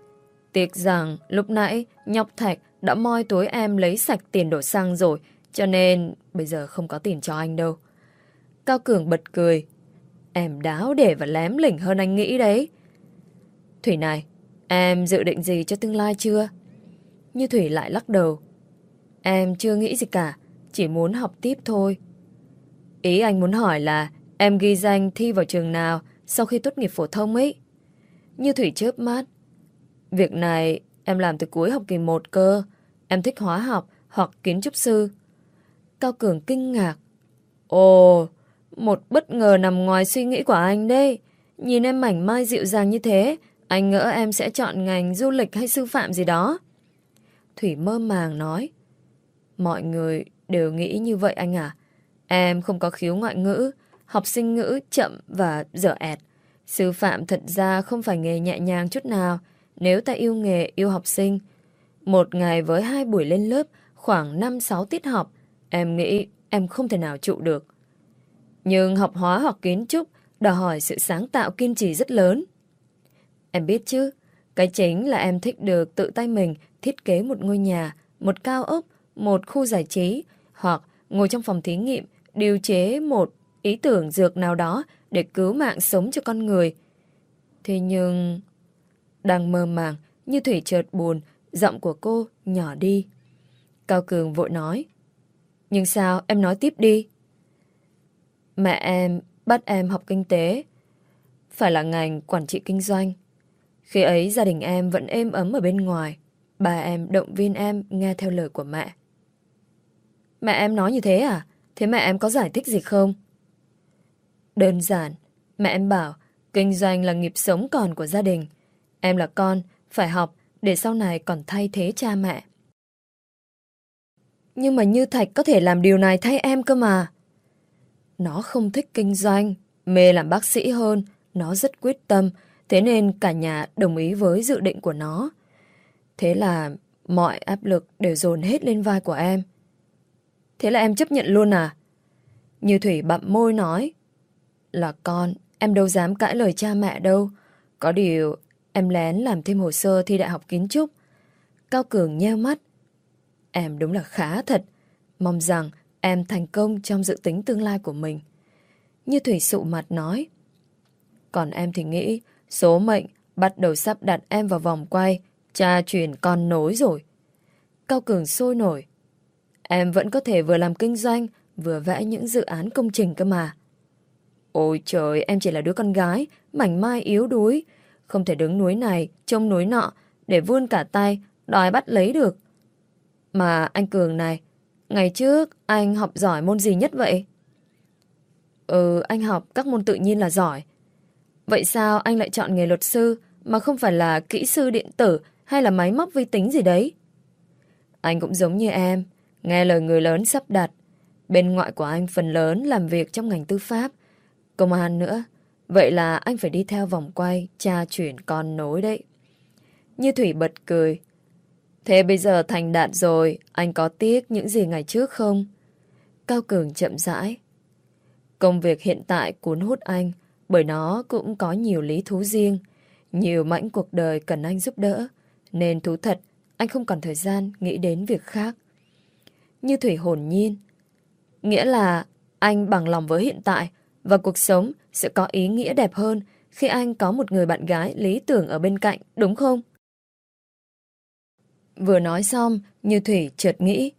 Tiếc rằng lúc nãy nhọc Thạch đã moi túi em lấy sạch tiền đổ xăng rồi cho nên bây giờ không có tiền cho anh đâu. Cao Cường bật cười. Em đáo để và lém lỉnh hơn anh nghĩ đấy. Thủy này, em dự định gì cho tương lai chưa? Như Thủy lại lắc đầu. Em chưa nghĩ gì cả, chỉ muốn học tiếp thôi. Ý anh muốn hỏi là em ghi danh thi vào trường nào sau khi tốt nghiệp phổ thông ấy? Như Thủy chớp mắt. Việc này Em làm từ cuối học kỳ 1 cơ. Em thích hóa học hoặc kiến trúc sư. Cao Cường kinh ngạc. Ồ, một bất ngờ nằm ngoài suy nghĩ của anh đây. Nhìn em mảnh mai dịu dàng như thế, anh ngỡ em sẽ chọn ngành du lịch hay sư phạm gì đó. Thủy mơ màng nói. Mọi người đều nghĩ như vậy anh à. Em không có khiếu ngoại ngữ, học sinh ngữ chậm và dở ẹt. Sư phạm thật ra không phải nghề nhẹ nhàng chút nào. Nếu ta yêu nghề, yêu học sinh. Một ngày với hai buổi lên lớp, khoảng 5-6 tiết học, em nghĩ em không thể nào trụ được. Nhưng học hóa hoặc kiến trúc đòi hỏi sự sáng tạo kiên trì rất lớn. Em biết chứ, cái chính là em thích được tự tay mình thiết kế một ngôi nhà, một cao ốc, một khu giải trí, hoặc ngồi trong phòng thí nghiệm điều chế một ý tưởng dược nào đó để cứu mạng sống cho con người. Thế nhưng... Đang mơ màng, như Thủy chợt buồn, giọng của cô nhỏ đi. Cao Cường vội nói. Nhưng sao, em nói tiếp đi. Mẹ em bắt em học kinh tế. Phải là ngành quản trị kinh doanh. Khi ấy gia đình em vẫn êm ấm ở bên ngoài. Bà em động viên em nghe theo lời của mẹ. Mẹ em nói như thế à? Thế mẹ em có giải thích gì không? Đơn giản, mẹ em bảo kinh doanh là nghiệp sống còn của gia đình. Em là con, phải học để sau này còn thay thế cha mẹ. Nhưng mà Như Thạch có thể làm điều này thay em cơ mà. Nó không thích kinh doanh, mê làm bác sĩ hơn, nó rất quyết tâm, thế nên cả nhà đồng ý với dự định của nó. Thế là mọi áp lực đều dồn hết lên vai của em. Thế là em chấp nhận luôn à? Như Thủy bặm môi nói. Là con, em đâu dám cãi lời cha mẹ đâu. Có điều, em lén làm thêm hồ sơ thi đại học kiến trúc. Cao Cường nheo mắt. Em đúng là khá thật. Mong rằng em thành công trong dự tính tương lai của mình. Như Thủy sụ mặt nói. Còn em thì nghĩ số mệnh bắt đầu sắp đặt em vào vòng quay, cha truyền con nối rồi. Cao Cường sôi nổi. Em vẫn có thể vừa làm kinh doanh, vừa vẽ những dự án công trình cơ mà. Ôi trời, em chỉ là đứa con gái, mảnh mai yếu đuối, không thể đứng núi này, trông núi nọ, để vươn cả tay, đòi bắt lấy được. Mà anh Cường này, ngày trước anh học giỏi môn gì nhất vậy? Ừ, anh học các môn tự nhiên là giỏi. Vậy sao anh lại chọn nghề luật sư mà không phải là kỹ sư điện tử hay là máy móc vi tính gì đấy? Anh cũng giống như em, nghe lời người lớn sắp đặt. Bên ngoại của anh phần lớn làm việc trong ngành tư pháp, công an nữa. Vậy là anh phải đi theo vòng quay, cha chuyển con nối đấy. Như Thủy bật cười. Thế bây giờ thành đạt rồi, anh có tiếc những gì ngày trước không? Cao Cường chậm rãi. Công việc hiện tại cuốn hút anh, bởi nó cũng có nhiều lý thú riêng, nhiều mảnh cuộc đời cần anh giúp đỡ, nên thú thật, anh không còn thời gian nghĩ đến việc khác. Như Thủy hồn nhiên. Nghĩa là anh bằng lòng với hiện tại và cuộc sống sẽ có ý nghĩa đẹp hơn khi anh có một người bạn gái lý tưởng ở bên cạnh, đúng không? Vừa nói xong, Như Thủy chợt nghĩ.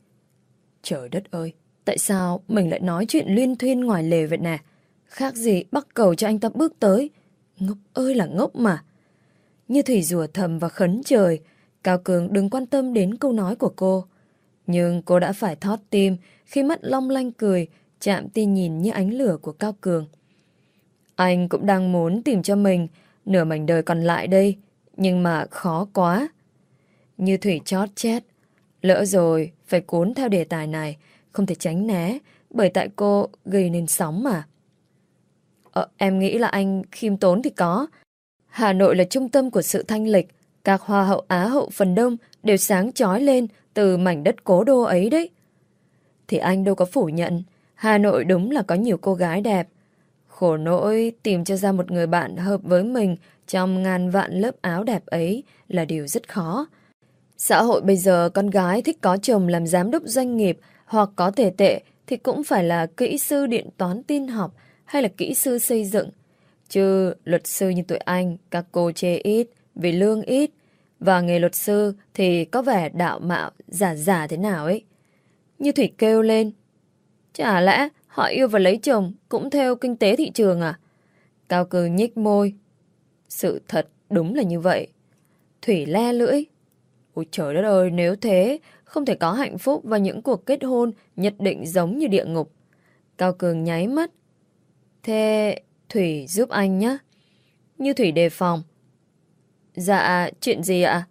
Trời đất ơi, tại sao mình lại nói chuyện liên thuyên ngoài lề vậy nè? Khác gì bắt cầu cho anh ta bước tới. Ngốc ơi là ngốc mà. Như Thủy rùa thầm và khấn trời. Cao Cường đừng quan tâm đến câu nói của cô. Nhưng cô đã phải thót tim khi mắt long lanh cười, chạm tin nhìn như ánh lửa của Cao Cường. Anh cũng đang muốn tìm cho mình nửa mảnh đời còn lại đây, nhưng mà khó quá. Như Thủy chót chết. Lỡ rồi, phải cuốn theo đề tài này, không thể tránh né, bởi tại cô gây nên sóng mà. Ờ, em nghĩ là anh khiêm tốn thì có. Hà Nội là trung tâm của sự thanh lịch, các hoa hậu Á hậu phần đông đều sáng chói lên từ mảnh đất cố đô ấy đấy. Thì anh đâu có phủ nhận, Hà Nội đúng là có nhiều cô gái đẹp. Khổ nỗi tìm cho ra một người bạn hợp với mình trong ngàn vạn lớp áo đẹp ấy là điều rất khó. Xã hội bây giờ con gái thích có chồng làm giám đốc doanh nghiệp hoặc có thể tệ thì cũng phải là kỹ sư điện toán tin học hay là kỹ sư xây dựng. Chứ luật sư như tụi anh, các cô chê ít vì lương ít và nghề luật sư thì có vẻ đạo mạo giả giả thế nào ấy. Như Thủy kêu lên. Chả lẽ họ yêu và lấy chồng cũng theo kinh tế thị trường à? Cao cường nhích môi. Sự thật đúng là như vậy. Thủy le lưỡi. Ôi trời đất ơi, nếu thế, không thể có hạnh phúc và những cuộc kết hôn nhất định giống như địa ngục. Cao Cường nháy mắt. Thế Thủy giúp anh nhé. Như Thủy đề phòng. Dạ, chuyện gì ạ?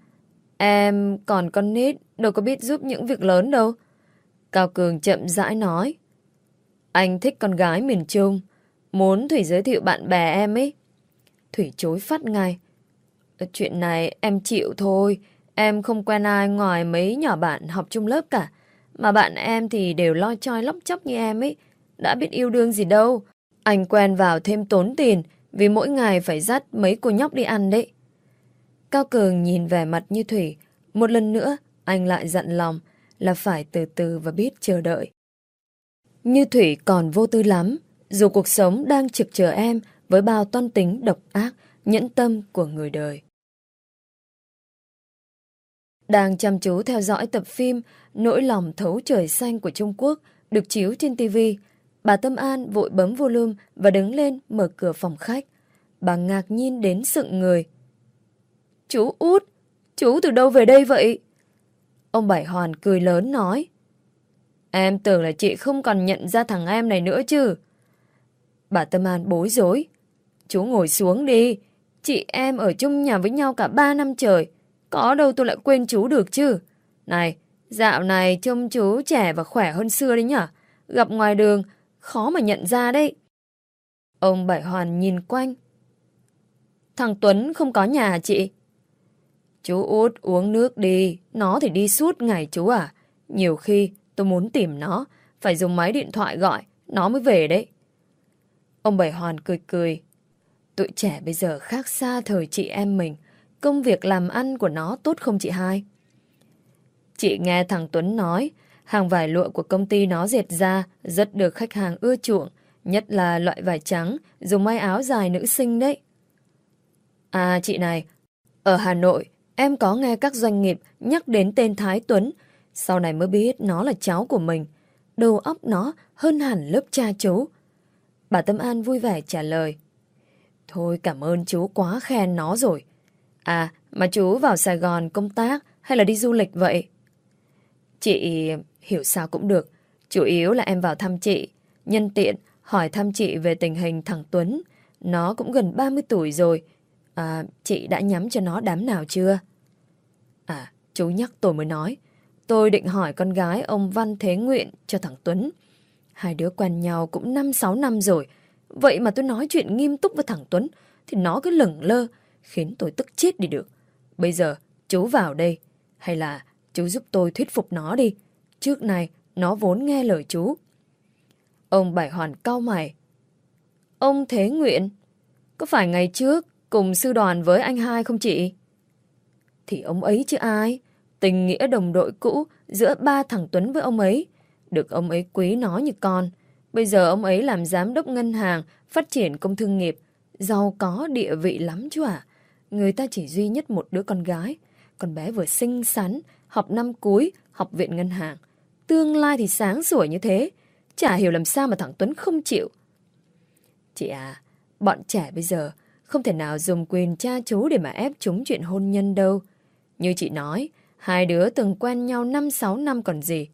Em còn con nít, đâu có biết giúp những việc lớn đâu. Cao Cường chậm rãi nói. Anh thích con gái miền Trung, muốn Thủy giới thiệu bạn bè em ấy. Thủy chối phát ngay. Ờ, chuyện này em chịu thôi, em không quen ai ngoài mấy nhỏ bạn học chung lớp cả. Mà bạn em thì đều lo choi lóc chóc như em ấy, đã biết yêu đương gì đâu. Anh quen vào thêm tốn tiền, vì mỗi ngày phải dắt mấy cô nhóc đi ăn đấy. Cao Cường nhìn vẻ mặt như Thủy, một lần nữa anh lại dặn lòng là phải từ từ và biết chờ đợi. Như Thủy còn vô tư lắm, dù cuộc sống đang trực chờ em với bao toan tính độc ác, nhẫn tâm của người đời. Đang chăm chú theo dõi tập phim Nỗi lòng thấu trời xanh của Trung Quốc được chiếu trên TV, bà Tâm An vội bấm volume và đứng lên mở cửa phòng khách. Bà ngạc nhiên đến sựng người. Chú út, chú từ đâu về đây vậy? Ông Bảy Hoàn cười lớn nói. Em tưởng là chị không còn nhận ra thằng em này nữa chứ. Bà Tâm An bối rối. Chú ngồi xuống đi. Chị em ở chung nhà với nhau cả ba năm trời. Có đâu tôi lại quên chú được chứ. Này, dạo này trông chú trẻ và khỏe hơn xưa đấy nhở. Gặp ngoài đường, khó mà nhận ra đấy. Ông Bảy Hoàn nhìn quanh. Thằng Tuấn không có nhà chị? Chú út uống nước đi, nó thì đi suốt ngày chú à. Nhiều khi tôi muốn tìm nó, phải dùng máy điện thoại gọi, nó mới về đấy. Ông Bảy Hoàn cười cười. Tụi trẻ bây giờ khác xa thời chị em mình, công việc làm ăn của nó tốt không chị hai? Chị nghe thằng Tuấn nói, hàng vải lụa của công ty nó dệt ra rất được khách hàng ưa chuộng, nhất là loại vải trắng, dùng may áo dài nữ sinh đấy. À chị này, ở Hà Nội Em có nghe các doanh nghiệp nhắc đến tên Thái Tuấn, sau này mới biết nó là cháu của mình. Đầu óc nó hơn hẳn lớp cha chú. Bà Tâm An vui vẻ trả lời. Thôi cảm ơn chú quá khen nó rồi. À, mà chú vào Sài Gòn công tác hay là đi du lịch vậy? Chị hiểu sao cũng được. Chủ yếu là em vào thăm chị. Nhân tiện hỏi thăm chị về tình hình thằng Tuấn. Nó cũng gần 30 tuổi rồi. À, chị đã nhắm cho nó đám nào chưa? À, chú nhắc tôi mới nói. Tôi định hỏi con gái ông Văn Thế Nguyện cho thằng Tuấn. Hai đứa quen nhau cũng 5-6 năm rồi. Vậy mà tôi nói chuyện nghiêm túc với thằng Tuấn thì nó cứ lửng lơ, khiến tôi tức chết đi được. Bây giờ, chú vào đây. Hay là chú giúp tôi thuyết phục nó đi. Trước này, nó vốn nghe lời chú. Ông Bảy Hoàn cau mày. Ông Thế Nguyện, có phải ngày trước cùng sư đoàn với anh hai không chị? Thì ông ấy chứ ai? Tình nghĩa đồng đội cũ giữa ba thằng Tuấn với ông ấy. Được ông ấy quý nó như con. Bây giờ ông ấy làm giám đốc ngân hàng, phát triển công thương nghiệp. Giàu có địa vị lắm chứ ạ. Người ta chỉ duy nhất một đứa con gái. Con bé vừa xinh xắn, học năm cuối, học viện ngân hàng. Tương lai thì sáng sủa như thế. Chả hiểu làm sao mà thằng Tuấn không chịu. Chị à, bọn trẻ bây giờ không thể nào dùng quyền cha chú để mà ép chúng chuyện hôn nhân đâu. Như chị nói, hai đứa từng quen nhau 5-6 năm còn gì.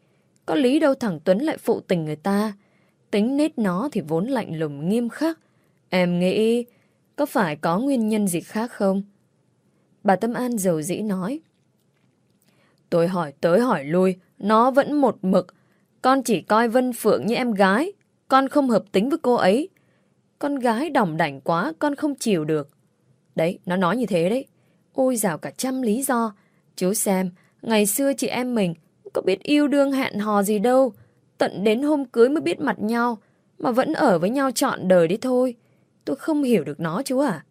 Có lý đâu thằng Tuấn lại phụ tình người ta. Tính nết nó thì vốn lạnh lùng nghiêm khắc. Em nghĩ có phải có nguyên nhân gì khác không? Bà Tâm An dầu dĩ nói. Tôi hỏi tới hỏi lui, nó vẫn một mực. Con chỉ coi Vân Phượng như em gái. Con không hợp tính với cô ấy. Con gái đỏng đảnh quá, con không chịu được. Đấy, nó nói như thế đấy. Ôi dào cả trăm lý do. Chú xem, ngày xưa chị em mình có biết yêu đương hẹn hò gì đâu. Tận đến hôm cưới mới biết mặt nhau, mà vẫn ở với nhau trọn đời đi thôi. Tôi không hiểu được nó chú à.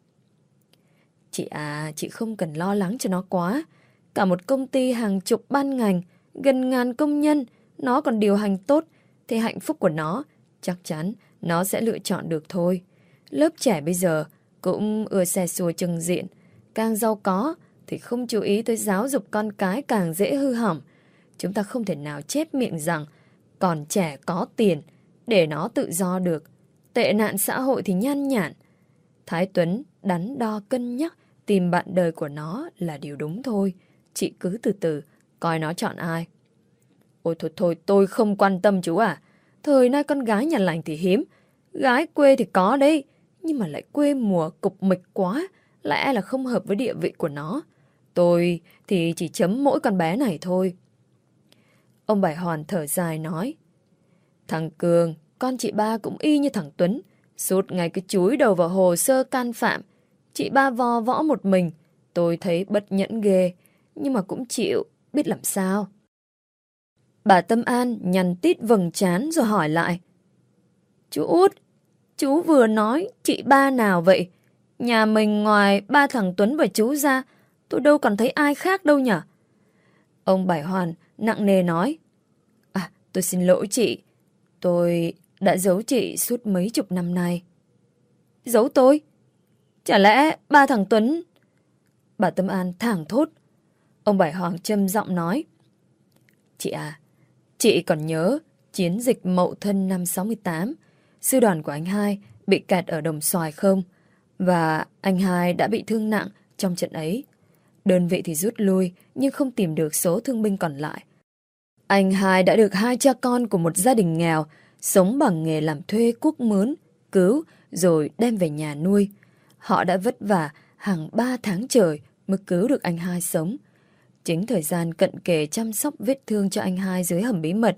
Chị à, chị không cần lo lắng cho nó quá. Cả một công ty hàng chục ban ngành, gần ngàn công nhân, nó còn điều hành tốt, thì hạnh phúc của nó, chắc chắn nó sẽ lựa chọn được thôi. Lớp trẻ bây giờ cũng ưa xe xua chừng diện, Càng giàu có thì không chú ý tới giáo dục con cái càng dễ hư hỏng. Chúng ta không thể nào chép miệng rằng còn trẻ có tiền để nó tự do được. Tệ nạn xã hội thì nhan nhản. Thái Tuấn đắn đo cân nhắc tìm bạn đời của nó là điều đúng thôi. chị cứ từ từ, coi nó chọn ai. Ôi thôi thôi, tôi không quan tâm chú à. Thời nay con gái nhà lành thì hiếm. Gái quê thì có đấy, nhưng mà lại quê mùa cục mịch quá, lẽ là không hợp với địa vị của nó. Tôi thì chỉ chấm mỗi con bé này thôi. Ông Bảy Hoàn thở dài nói. Thằng Cường, con chị ba cũng y như thằng Tuấn. Suốt ngày cứ chúi đầu vào hồ sơ can phạm. Chị ba vò võ một mình. Tôi thấy bất nhẫn ghê. Nhưng mà cũng chịu, biết làm sao. Bà Tâm An nhằn tít vầng chán rồi hỏi lại. Chú út, chú vừa nói chị ba nào vậy? Nhà mình ngoài ba thằng Tuấn và chú ra, tôi đâu còn thấy ai khác đâu nhở? Ông Bảy Hoàn nặng nề nói. À, tôi xin lỗi chị. Tôi đã giấu chị suốt mấy chục năm nay. Giấu tôi? Chả lẽ ba thằng Tuấn... Bà Tâm An thẳng thốt. Ông Bảy Hoàng châm giọng nói. Chị à, chị còn nhớ chiến dịch Mậu Thân năm 68, sư đoàn của anh hai bị kẹt ở đồng xoài không? Và anh hai đã bị thương nặng trong trận ấy. Đơn vị thì rút lui nhưng không tìm được số thương binh còn lại. Anh hai đã được hai cha con của một gia đình nghèo sống bằng nghề làm thuê cuốc mướn, cứu rồi đem về nhà nuôi. Họ đã vất vả hàng ba tháng trời mới cứu được anh hai sống. Chính thời gian cận kề chăm sóc vết thương cho anh hai dưới hầm bí mật,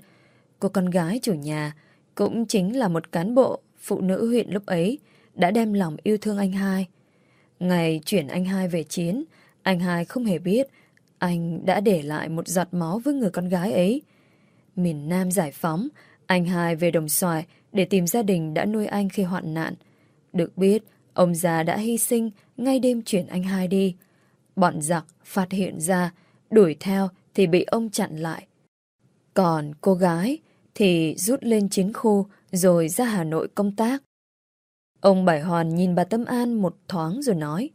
cô con gái chủ nhà cũng chính là một cán bộ phụ nữ huyện lúc ấy đã đem lòng yêu thương anh hai. Ngày chuyển anh hai về chiến, anh hai không hề biết anh đã để lại một giọt máu với người con gái ấy. Miền Nam giải phóng, anh hai về đồng xoài để tìm gia đình đã nuôi anh khi hoạn nạn. Được biết, ông già đã hy sinh ngay đêm chuyển anh hai đi. Bọn giặc phát hiện ra, đuổi theo thì bị ông chặn lại. Còn cô gái thì rút lên chiến khu rồi ra Hà Nội công tác. Ông Bảy Hoàn nhìn bà Tâm An một thoáng rồi nói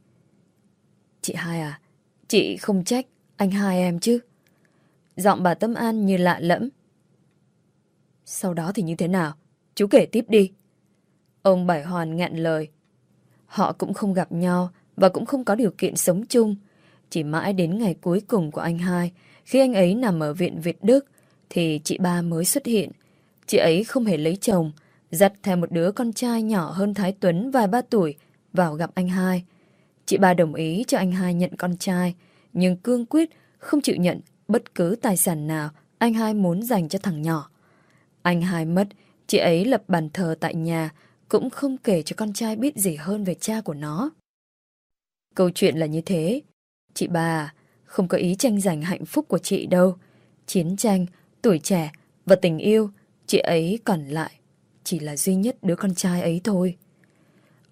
Chị hai à, chị không trách anh hai em chứ? Giọng bà Tâm An như lạ lẫm. Sau đó thì như thế nào? Chú kể tiếp đi. Ông Bảy Hoàn ngẹn lời. Họ cũng không gặp nhau và cũng không có điều kiện sống chung. Chỉ mãi đến ngày cuối cùng của anh hai, khi anh ấy nằm ở viện Việt Đức, thì chị ba mới xuất hiện. Chị ấy không hề lấy chồng, dắt theo một đứa con trai nhỏ hơn Thái Tuấn vài ba tuổi vào gặp anh hai. Chị ba đồng ý cho anh hai nhận con trai, nhưng cương quyết không chịu nhận bất cứ tài sản nào anh hai muốn dành cho thằng nhỏ. Anh hai mất, chị ấy lập bàn thờ tại nhà, cũng không kể cho con trai biết gì hơn về cha của nó. Câu chuyện là như thế. Chị bà không có ý tranh giành hạnh phúc của chị đâu. Chiến tranh, tuổi trẻ và tình yêu, chị ấy còn lại chỉ là duy nhất đứa con trai ấy thôi.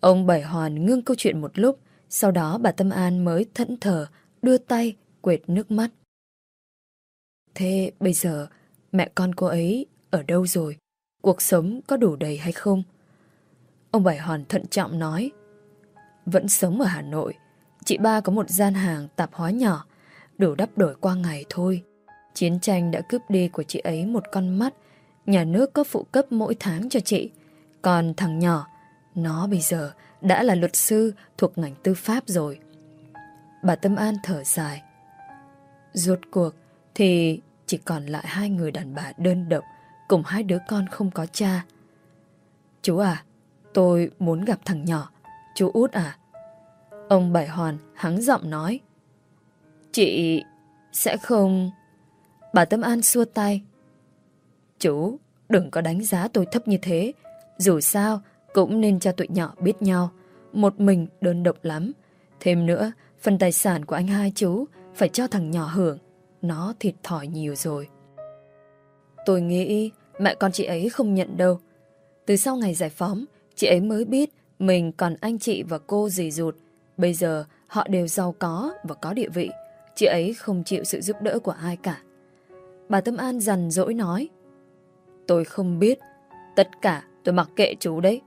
Ông Bảy Hoàn ngưng câu chuyện một lúc, sau đó bà Tâm An mới thẫn thờ, đưa tay, quệt nước mắt. Thế bây giờ mẹ con cô ấy ở đâu rồi? Cuộc sống có đủ đầy hay không? Ông Bảy Hoàn thận trọng nói. Vẫn sống ở Hà Nội. Chị ba có một gian hàng tạp hóa nhỏ, đủ đắp đổi qua ngày thôi. Chiến tranh đã cướp đi của chị ấy một con mắt. Nhà nước có phụ cấp mỗi tháng cho chị. Còn thằng nhỏ, nó bây giờ đã là luật sư thuộc ngành tư pháp rồi. Bà Tâm An thở dài. Rốt cuộc thì chỉ còn lại hai người đàn bà đơn độc cùng hai đứa con không có cha. Chú à, tôi muốn gặp thằng nhỏ. Chú út à? Ông Bảy Hoàn hắng giọng nói. Chị sẽ không... Bà Tâm An xua tay. Chú, đừng có đánh giá tôi thấp như thế. Dù sao, cũng nên cho tụi nhỏ biết nhau. Một mình đơn độc lắm. Thêm nữa, phần tài sản của anh hai chú phải cho thằng nhỏ hưởng. Nó thiệt thòi nhiều rồi. Tôi nghĩ mẹ con chị ấy không nhận đâu. Từ sau ngày giải phóng, chị ấy mới biết mình còn anh chị và cô dì ruột. Bây giờ họ đều giàu có và có địa vị. Chị ấy không chịu sự giúp đỡ của ai cả. Bà Tâm An dằn dỗi nói. Tôi không biết. Tất cả tôi mặc kệ chú đấy.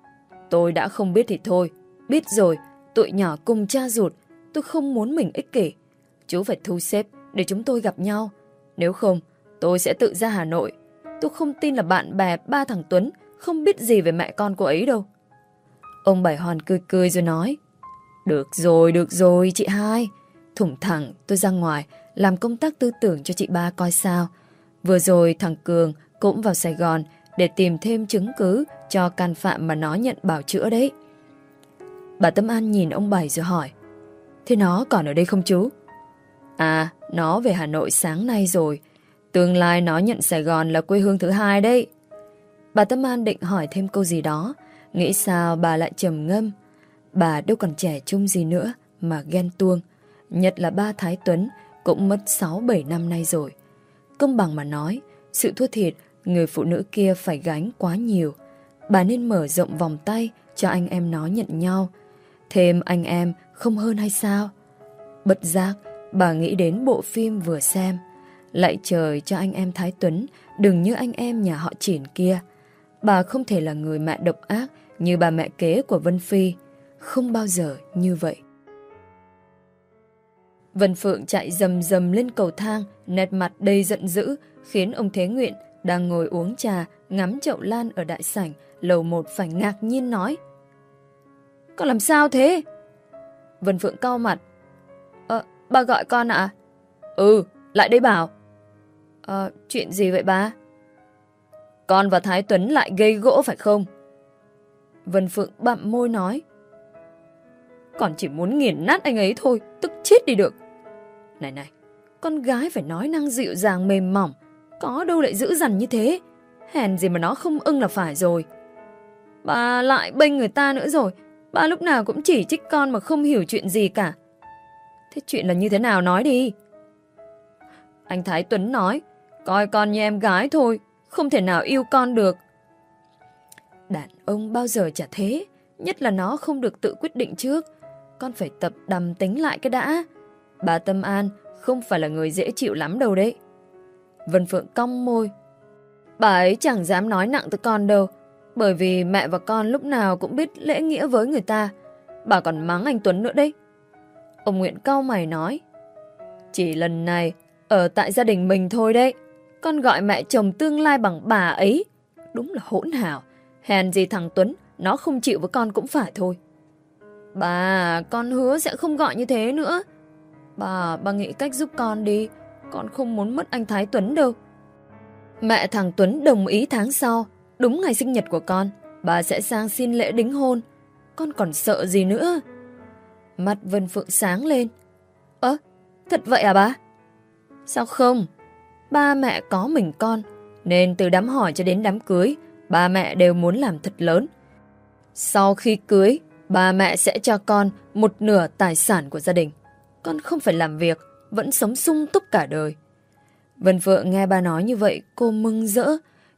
Tôi đã không biết thì thôi. Biết rồi, tụi nhỏ cùng cha ruột. Tôi không muốn mình ích kỷ. Chú phải thu xếp để chúng tôi gặp nhau. Nếu không, tôi sẽ tự ra Hà Nội. Tôi không tin là bạn bè ba thằng Tuấn không biết gì về mẹ con cô ấy đâu. Ông Bảy Hoàn cười cười rồi nói. Được rồi, được rồi, chị hai. Thủng thẳng tôi ra ngoài làm công tác tư tưởng cho chị ba coi sao. Vừa rồi thằng Cường cũng vào Sài Gòn để tìm thêm chứng cứ cho can phạm mà nó nhận bảo chữa đấy. Bà Tâm An nhìn ông Bảy rồi hỏi Thế nó còn ở đây không chú? À, nó về Hà Nội sáng nay rồi. Tương lai nó nhận Sài Gòn là quê hương thứ hai đấy. Bà Tâm An định hỏi thêm câu gì đó. Nghĩ sao bà lại trầm ngâm. Bà đâu còn trẻ trung gì nữa mà ghen tuông. Nhất là ba Thái Tuấn cũng mất 6-7 năm nay rồi. Công bằng mà nói, sự thua thiệt người phụ nữ kia phải gánh quá nhiều. Bà nên mở rộng vòng tay cho anh em nó nhận nhau. Thêm anh em không hơn hay sao? Bật giác, bà nghĩ đến bộ phim vừa xem. Lại trời cho anh em Thái Tuấn, đừng như anh em nhà họ triển kia. Bà không thể là người mẹ độc ác như bà mẹ kế của Vân Phi. Không bao giờ như vậy. Vân Phượng chạy dầm dầm lên cầu thang, nét mặt đầy giận dữ, khiến ông Thế Nguyện đang ngồi uống trà, ngắm chậu lan ở đại sảnh, lầu một phải ngạc nhiên nói. Con làm sao thế? Vân Phượng cau mặt. Ờ, bà gọi con ạ? À? Ừ, lại đây bảo. Ờ, chuyện gì vậy ba? Con và Thái Tuấn lại gây gỗ phải không? Vân Phượng bặm môi nói. Con chỉ muốn nghiền nát anh ấy thôi, tức chết đi được. Này này, con gái phải nói năng dịu dàng mềm mỏng, có đâu lại dữ dằn như thế. Hèn gì mà nó không ưng là phải rồi. Bà lại bênh người ta nữa rồi, bà lúc nào cũng chỉ trích con mà không hiểu chuyện gì cả. Thế chuyện là như thế nào nói đi. Anh Thái Tuấn nói, coi con như em gái thôi, không thể nào yêu con được. Đàn ông bao giờ chả thế, nhất là nó không được tự quyết định trước. Con phải tập đầm tính lại cái đã. Bà Tâm An không phải là người dễ chịu lắm đâu đấy. Vân Phượng cong môi. Bà ấy chẳng dám nói nặng tới con đâu, bởi vì mẹ và con lúc nào cũng biết lễ nghĩa với người ta. Bà còn mắng anh Tuấn nữa đấy. Ông Nguyện cau mày nói. Chỉ lần này, ở tại gia đình mình thôi đấy. Con gọi mẹ chồng tương lai bằng bà ấy. Đúng là hỗn hào. Hèn gì thằng Tuấn, nó không chịu với con cũng phải thôi. Bà, con hứa sẽ không gọi như thế nữa. Bà, bà nghĩ cách giúp con đi. Con không muốn mất anh Thái Tuấn đâu. Mẹ thằng Tuấn đồng ý tháng sau, đúng ngày sinh nhật của con, bà sẽ sang xin lễ đính hôn. Con còn sợ gì nữa? Mặt Vân Phượng sáng lên. Ơ, thật vậy à bà? Sao không? Ba mẹ có mình con, nên từ đám hỏi cho đến đám cưới, ba mẹ đều muốn làm thật lớn. Sau khi cưới, ba mẹ sẽ cho con một nửa tài sản của gia đình. Con không phải làm việc, vẫn sống sung túc cả đời. Vân Phượng nghe bà nói như vậy, cô mừng rỡ.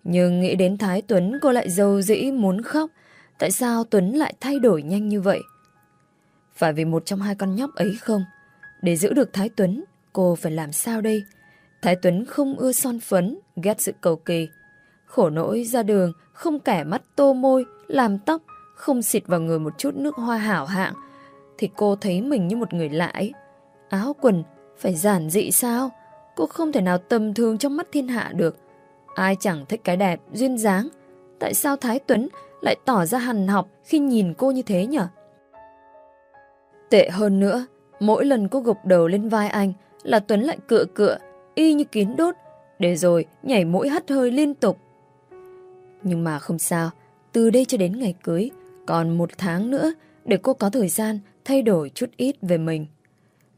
Nhưng nghĩ đến Thái Tuấn cô lại dâu dĩ muốn khóc. Tại sao Tuấn lại thay đổi nhanh như vậy? Phải vì một trong hai con nhóc ấy không? Để giữ được Thái Tuấn, cô phải làm sao đây? Thái Tuấn không ưa son phấn, ghét sự cầu kỳ. Khổ nỗi ra đường, không kẻ mắt tô môi, làm tóc, không xịt vào người một chút nước hoa hảo hạng. Thì cô thấy mình như một người lãi. Áo quần, phải giản dị sao? Cô không thể nào tầm thường trong mắt thiên hạ được. Ai chẳng thích cái đẹp, duyên dáng. Tại sao Thái Tuấn lại tỏ ra hằn học khi nhìn cô như thế nhỉ? Tệ hơn nữa, mỗi lần cô gục đầu lên vai anh là Tuấn lại cựa cựa, y như kiến đốt, để rồi nhảy mũi hắt hơi liên tục. Nhưng mà không sao, từ đây cho đến ngày cưới, còn một tháng nữa để cô có thời gian thay đổi chút ít về mình.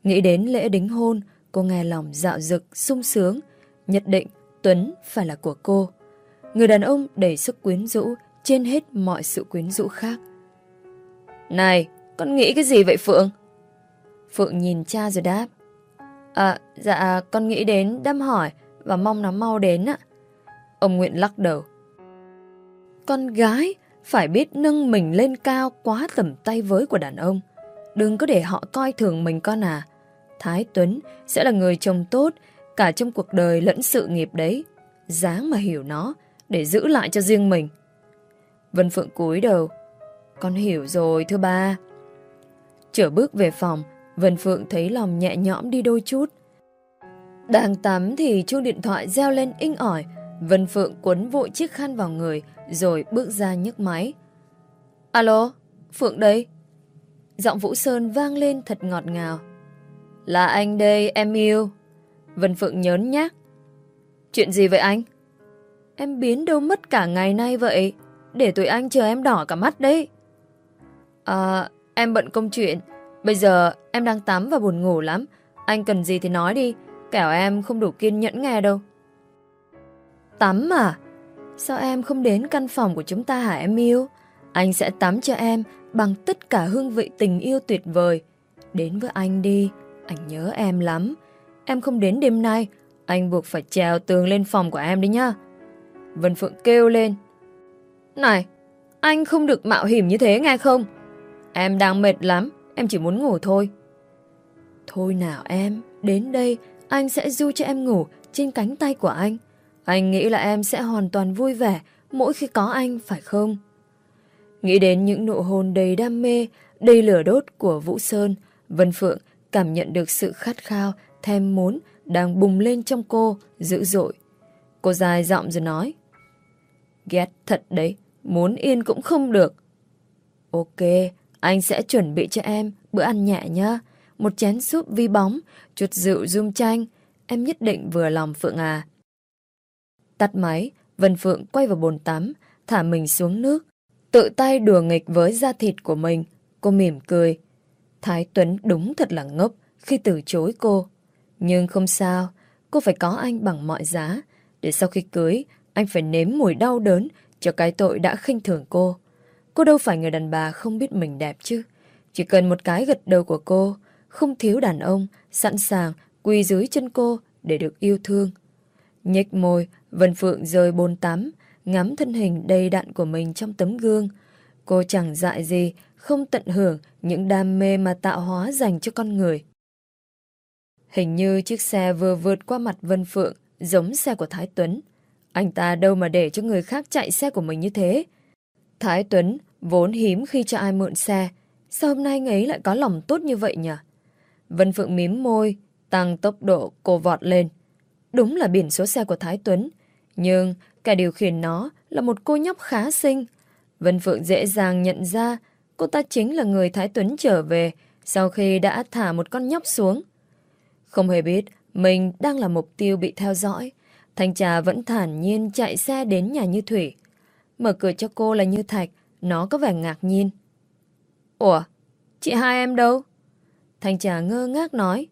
Nghĩ đến lễ đính hôn, cô nghe lòng dạo dực, sung sướng. Nhất định Tuấn phải là của cô. Người đàn ông đầy sức quyến rũ trên hết mọi sự quyến rũ khác. Này, con nghĩ cái gì vậy Phượng? Phượng nhìn cha rồi đáp. À, dạ, con nghĩ đến đâm hỏi và mong nó mau đến ạ. Ông Nguyện lắc đầu. Con gái phải biết nâng mình lên cao quá tầm tay với của đàn ông. Đừng có để họ coi thường mình con à. Thái Tuấn sẽ là người chồng tốt cả trong cuộc đời lẫn sự nghiệp đấy. Dáng mà hiểu nó để giữ lại cho riêng mình. Vân Phượng cúi đầu. Con hiểu rồi thưa ba. Trở bước về phòng, Vân Phượng thấy lòng nhẹ nhõm đi đôi chút. Đang tắm thì chuông điện thoại reo lên inh ỏi. Vân Phượng quấn vội chiếc khăn vào người rồi bước ra nhấc máy. Alo, Phượng đây. Giọng Vũ Sơn vang lên thật ngọt ngào. Là anh đây, em yêu. Vân Phượng nhớn nhác. Chuyện gì vậy anh? Em biến đâu mất cả ngày nay vậy? Để tụi anh chờ em đỏ cả mắt đấy. À, em bận công chuyện. Bây giờ em đang tắm và buồn ngủ lắm. Anh cần gì thì nói đi. Kẻo em không đủ kiên nhẫn nghe đâu. Tắm à? Sao em không đến căn phòng của chúng ta hả em yêu? Anh sẽ tắm cho em bằng tất cả hương vị tình yêu tuyệt vời. Đến với anh đi, anh nhớ em lắm. Em không đến đêm nay, anh buộc phải trèo tường lên phòng của em đi nhá. Vân Phượng kêu lên. Này, anh không được mạo hiểm như thế nghe không? Em đang mệt lắm, em chỉ muốn ngủ thôi. Thôi nào em, đến đây anh sẽ du cho em ngủ trên cánh tay của anh. Anh nghĩ là em sẽ hoàn toàn vui vẻ mỗi khi có anh, phải không? Nghĩ đến những nụ hôn đầy đam mê, đầy lửa đốt của Vũ Sơn, Vân Phượng cảm nhận được sự khát khao, thèm muốn đang bùng lên trong cô, dữ dội. Cô dài giọng rồi nói. Ghét thật đấy, muốn yên cũng không được. Ok, anh sẽ chuẩn bị cho em bữa ăn nhẹ nhá. Một chén súp vi bóng, chút rượu rum chanh. Em nhất định vừa lòng Phượng à. Tắt máy, Vân Phượng quay vào bồn tắm, thả mình xuống nước. Tự tay đùa nghịch với da thịt của mình. Cô mỉm cười. Thái Tuấn đúng thật là ngốc khi từ chối cô. Nhưng không sao, cô phải có anh bằng mọi giá. Để sau khi cưới, anh phải nếm mùi đau đớn cho cái tội đã khinh thường cô. Cô đâu phải người đàn bà không biết mình đẹp chứ. Chỉ cần một cái gật đầu của cô, không thiếu đàn ông, sẵn sàng quỳ dưới chân cô để được yêu thương. Nhếch môi, Vân Phượng rơi bồn tắm, ngắm thân hình đầy đặn của mình trong tấm gương. Cô chẳng dại gì, không tận hưởng những đam mê mà tạo hóa dành cho con người. Hình như chiếc xe vừa vượt qua mặt Vân Phượng, giống xe của Thái Tuấn. Anh ta đâu mà để cho người khác chạy xe của mình như thế. Thái Tuấn vốn hiếm khi cho ai mượn xe. Sao hôm nay anh ấy lại có lòng tốt như vậy nhỉ? Vân Phượng mím môi, tăng tốc độ cô vọt lên. Đúng là biển số xe của Thái Tuấn. Nhưng cả điều khiển nó là một cô nhóc khá xinh. Vân Phượng dễ dàng nhận ra cô ta chính là người Thái Tuấn trở về sau khi đã thả một con nhóc xuống. Không hề biết mình đang là mục tiêu bị theo dõi. Thanh trà vẫn thản nhiên chạy xe đến nhà Như Thủy. Mở cửa cho cô là Như Thạch, nó có vẻ ngạc nhiên. Ủa, chị hai em đâu? Thanh trà ngơ ngác nói.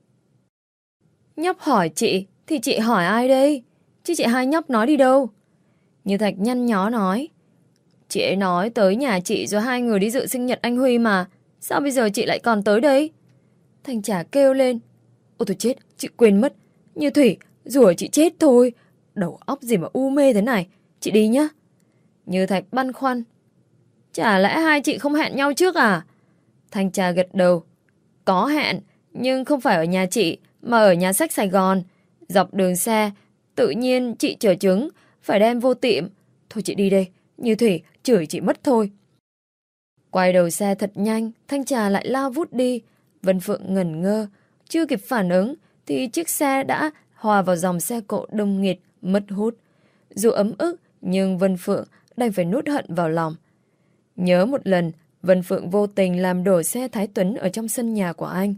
Nhóc hỏi chị, thì chị hỏi ai đây? Chứ chị hai nhóc nói đi đâu? Như Thạch nhăn nhó nói. Chị ấy nói tới nhà chị rồi hai người đi dự sinh nhật anh Huy mà. Sao bây giờ chị lại còn tới đây? Thanh trà kêu lên. Ôi tôi chết, chị quên mất. Như Thủy, rủa chị chết thôi. Đầu óc gì mà u mê thế này. Chị đi nhá. Như Thạch băn khoăn. Chả lẽ hai chị không hẹn nhau trước à? Thanh trà gật đầu. Có hẹn, nhưng không phải ở nhà chị, mà ở nhà sách Sài Gòn. Dọc đường xe, tự nhiên chị chờ trứng, phải đem vô tiệm. Thôi chị đi đây, như Thủy chửi chị mất thôi. Quay đầu xe thật nhanh, Thanh Trà lại lao vút đi. Vân Phượng ngẩn ngơ, chưa kịp phản ứng thì chiếc xe đã hòa vào dòng xe cộ đông nghịt, mất hút. Dù ấm ức, nhưng Vân Phượng đành phải nuốt hận vào lòng. Nhớ một lần, Vân Phượng vô tình làm đổ xe Thái Tuấn ở trong sân nhà của anh.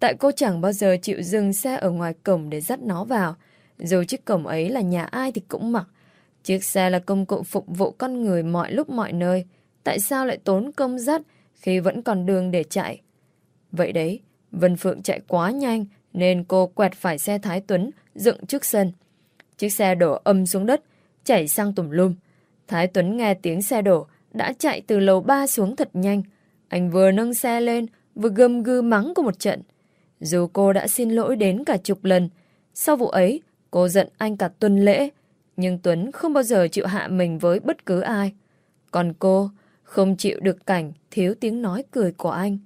Tại cô chẳng bao giờ chịu dừng xe ở ngoài cổng để dắt nó vào. Dù chiếc cổng ấy là nhà ai thì cũng mặc. Chiếc xe là công cụ phục vụ con người mọi lúc mọi nơi. Tại sao lại tốn công dắt khi vẫn còn đường để chạy? Vậy đấy, Vân Phượng chạy quá nhanh nên cô quẹt phải xe Thái Tuấn dựng trước sân. Chiếc xe đổ âm xuống đất, chảy sang tùm lum. Thái Tuấn nghe tiếng xe đổ, đã chạy từ lầu ba xuống thật nhanh. Anh vừa nâng xe lên, vừa gầm gư mắng của một trận. Dù cô đã xin lỗi đến cả chục lần, sau vụ ấy, cô giận anh cả tuần lễ, nhưng Tuấn không bao giờ chịu hạ mình với bất cứ ai. Còn cô không chịu được cảnh thiếu tiếng nói cười của anh.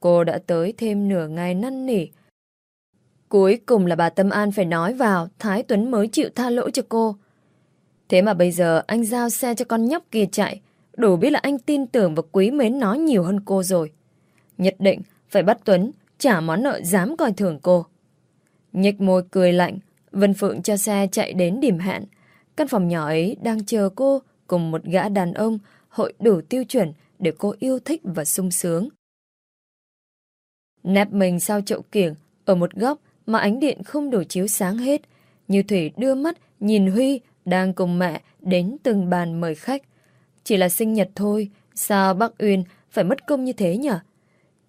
Cô đã tới thêm nửa ngày năn nỉ. Cuối cùng là bà Tâm An phải nói vào, Thái Tuấn mới chịu tha lỗi cho cô. Thế mà bây giờ anh giao xe cho con nhóc kia chạy, đủ biết là anh tin tưởng và quý mến nó nhiều hơn cô rồi. Nhất định phải bắt Tuấn trả món nợ dám coi thường cô. Nhịch môi cười lạnh, Vân Phượng cho xe chạy đến điểm hẹn. Căn phòng nhỏ ấy đang chờ cô cùng một gã đàn ông hội đủ tiêu chuẩn để cô yêu thích và sung sướng. Nép mình sau chậu kiểng, ở một góc, mà ánh điện không đủ chiếu sáng hết. Như Thủy đưa mắt nhìn Huy đang cùng mẹ đến từng bàn mời khách. Chỉ là sinh nhật thôi, sao bác Uyên phải mất công như thế nhở?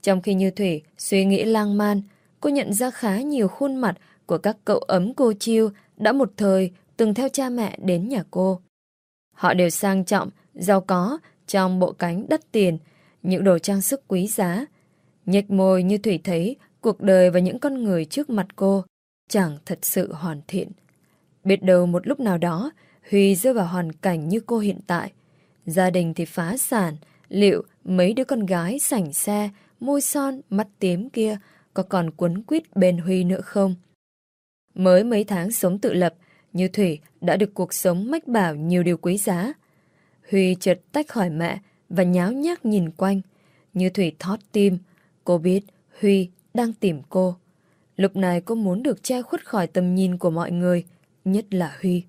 Trong khi Như Thủy suy nghĩ lang man, cô nhận ra khá nhiều khuôn mặt của các cậu ấm cô chiêu đã một thời từng theo cha mẹ đến nhà cô. Họ đều sang trọng, giàu có, trong bộ cánh đắt tiền, những đồ trang sức quý giá. Nhếch môi như Thủy thấy cuộc đời và những con người trước mặt cô chẳng thật sự hoàn thiện. Biết đâu một lúc nào đó, Huy rơi vào hoàn cảnh như cô hiện tại. Gia đình thì phá sản, liệu mấy đứa con gái sảnh xe, môi son, mắt tím kia có còn cuốn quýt bên Huy nữa không? Mới mấy tháng sống tự lập, như Thủy đã được cuộc sống mách bảo nhiều điều quý giá. Huy chợt tách khỏi mẹ và nháo nhác nhìn quanh. Như Thủy thót tim, cô biết Huy đang tìm cô. Lúc này cô muốn được che khuất khỏi tầm nhìn của mọi người, nhất là Huy.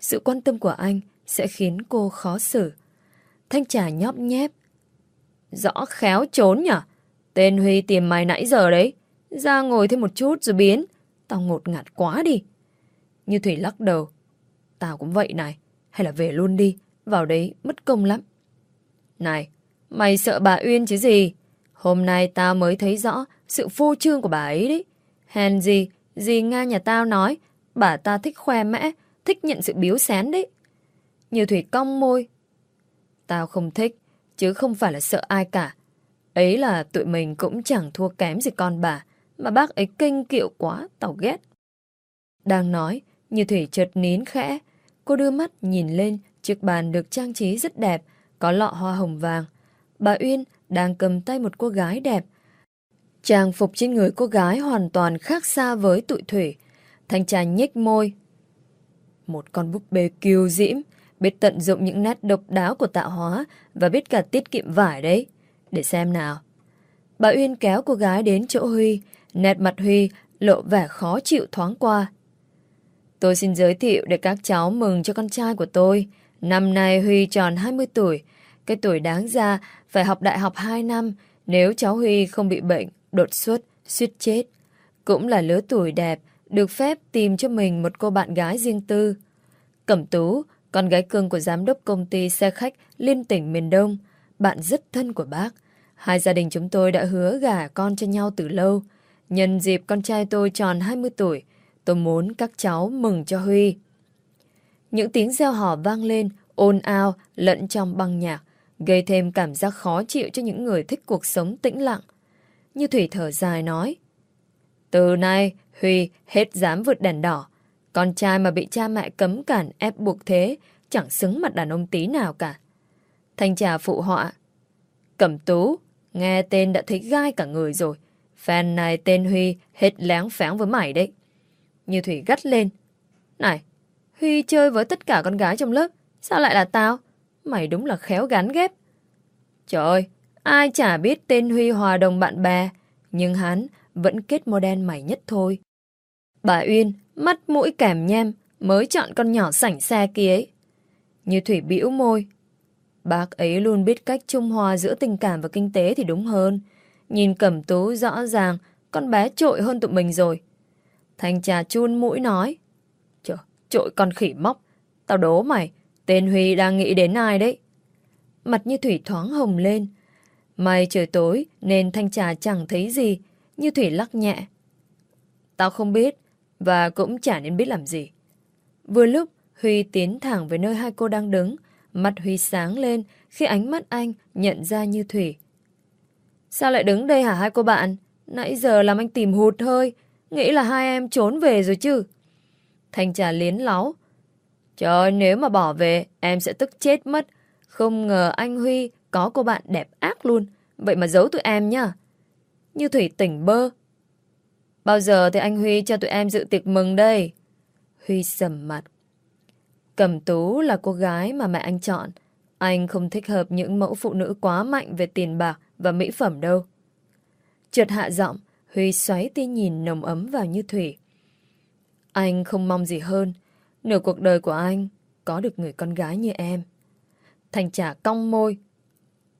Sự quan tâm của anh sẽ khiến cô khó xử. Thanh trà nhóp nhép. Rõ khéo trốn nhở? Tên Huy tìm mày nãy giờ đấy. Ra ngồi thêm một chút rồi biến. Tao ngột ngạt quá đi. Như Thủy lắc đầu. Tao cũng vậy này. Hay là về luôn đi. Vào đấy mất công lắm. Này, mày sợ bà Uyên chứ gì? Hôm nay tao mới thấy rõ sự phô trương của bà ấy đấy. Hèn gì, gì Nga nhà tao nói, bà ta thích khoe mẽ, thích nhận sự biếu xén đấy. Như Thủy cong môi. Tao không thích, chứ không phải là sợ ai cả. Ấy là tụi mình cũng chẳng thua kém gì con bà, mà bác ấy kinh kiệu quá, tao ghét. Đang nói, như Thủy chợt nín khẽ, cô đưa mắt nhìn lên chiếc bàn được trang trí rất đẹp, có lọ hoa hồng vàng. Bà Uyên đang cầm tay một cô gái đẹp. Trang phục trên người cô gái hoàn toàn khác xa với tụi Thủy. Thanh trà nhếch môi. Một con búp bê kiêu diễm, biết tận dụng những nét độc đáo của tạo hóa và biết cả tiết kiệm vải đấy. Để xem nào. Bà Uyên kéo cô gái đến chỗ Huy, nét mặt Huy lộ vẻ khó chịu thoáng qua. Tôi xin giới thiệu để các cháu mừng cho con trai của tôi. Năm nay Huy tròn 20 tuổi. Cái tuổi đáng ra phải học đại học 2 năm nếu cháu Huy không bị bệnh, đột xuất, suýt chết. Cũng là lứa tuổi đẹp, được phép tìm cho mình một cô bạn gái riêng tư. Cẩm Tú, con gái cưng của giám đốc công ty xe khách liên tỉnh miền Đông, bạn rất thân của bác. Hai gia đình chúng tôi đã hứa gả con cho nhau từ lâu. Nhân dịp con trai tôi tròn 20 tuổi, tôi muốn các cháu mừng cho Huy. Những tiếng reo hò vang lên, ồn ào lẫn trong băng nhạc, gây thêm cảm giác khó chịu cho những người thích cuộc sống tĩnh lặng. Như Thủy thở dài nói, Từ nay, Huy hết dám vượt đèn đỏ. Con trai mà bị cha mẹ cấm cản ép buộc thế, chẳng xứng mặt đàn ông tí nào cả. Thanh trà phụ họa, Cẩm tú, nghe tên đã thấy gai cả người rồi. Fan này tên Huy hết láng pháng với mày đấy. Như Thủy gắt lên. Này, Huy chơi với tất cả con gái trong lớp, sao lại là tao? Mày đúng là khéo gắn ghép. Trời ơi, ai chả biết tên Huy hòa đồng bạn bè, nhưng hắn vẫn kết model mày nhất thôi. Bà Uyên, mắt mũi kèm nhem, mới chọn con nhỏ sảnh xe kia ấy. Như Thủy bĩu môi. Bác ấy luôn biết cách trung hòa giữa tình cảm và kinh tế thì đúng hơn. Nhìn cẩm tú rõ ràng, con bé trội hơn tụi mình rồi. Thanh trà chun mũi nói. Trời, trội con khỉ móc. Tao đố mày, tên Huy đang nghĩ đến ai đấy? Mặt như Thủy thoáng hồng lên. May trời tối nên Thanh trà chẳng thấy gì. Như Thủy lắc nhẹ. Tao không biết và cũng chả nên biết làm gì. Vừa lúc Huy tiến thẳng về nơi hai cô đang đứng. Mặt Huy sáng lên khi ánh mắt anh nhận ra như Thủy. Sao lại đứng đây hả hai cô bạn? Nãy giờ làm anh tìm hụt hơi. Nghĩ là hai em trốn về rồi chứ. Thanh trà liến láo. Trời ơi nếu mà bỏ về, em sẽ tức chết mất. Không ngờ anh Huy có cô bạn đẹp ác luôn. Vậy mà giấu tụi em nhá. Như Thủy tỉnh bơ. Bao giờ thì anh Huy cho tụi em dự tiệc mừng đây? Huy sầm mặt. Cẩm Tú là cô gái mà mẹ anh chọn. Anh không thích hợp những mẫu phụ nữ quá mạnh về tiền bạc và mỹ phẩm đâu. Trượt hạ giọng, Huy xoáy tia nhìn nồng ấm vào như thủy. Anh không mong gì hơn. Nửa cuộc đời của anh có được người con gái như em. Thành trả cong môi.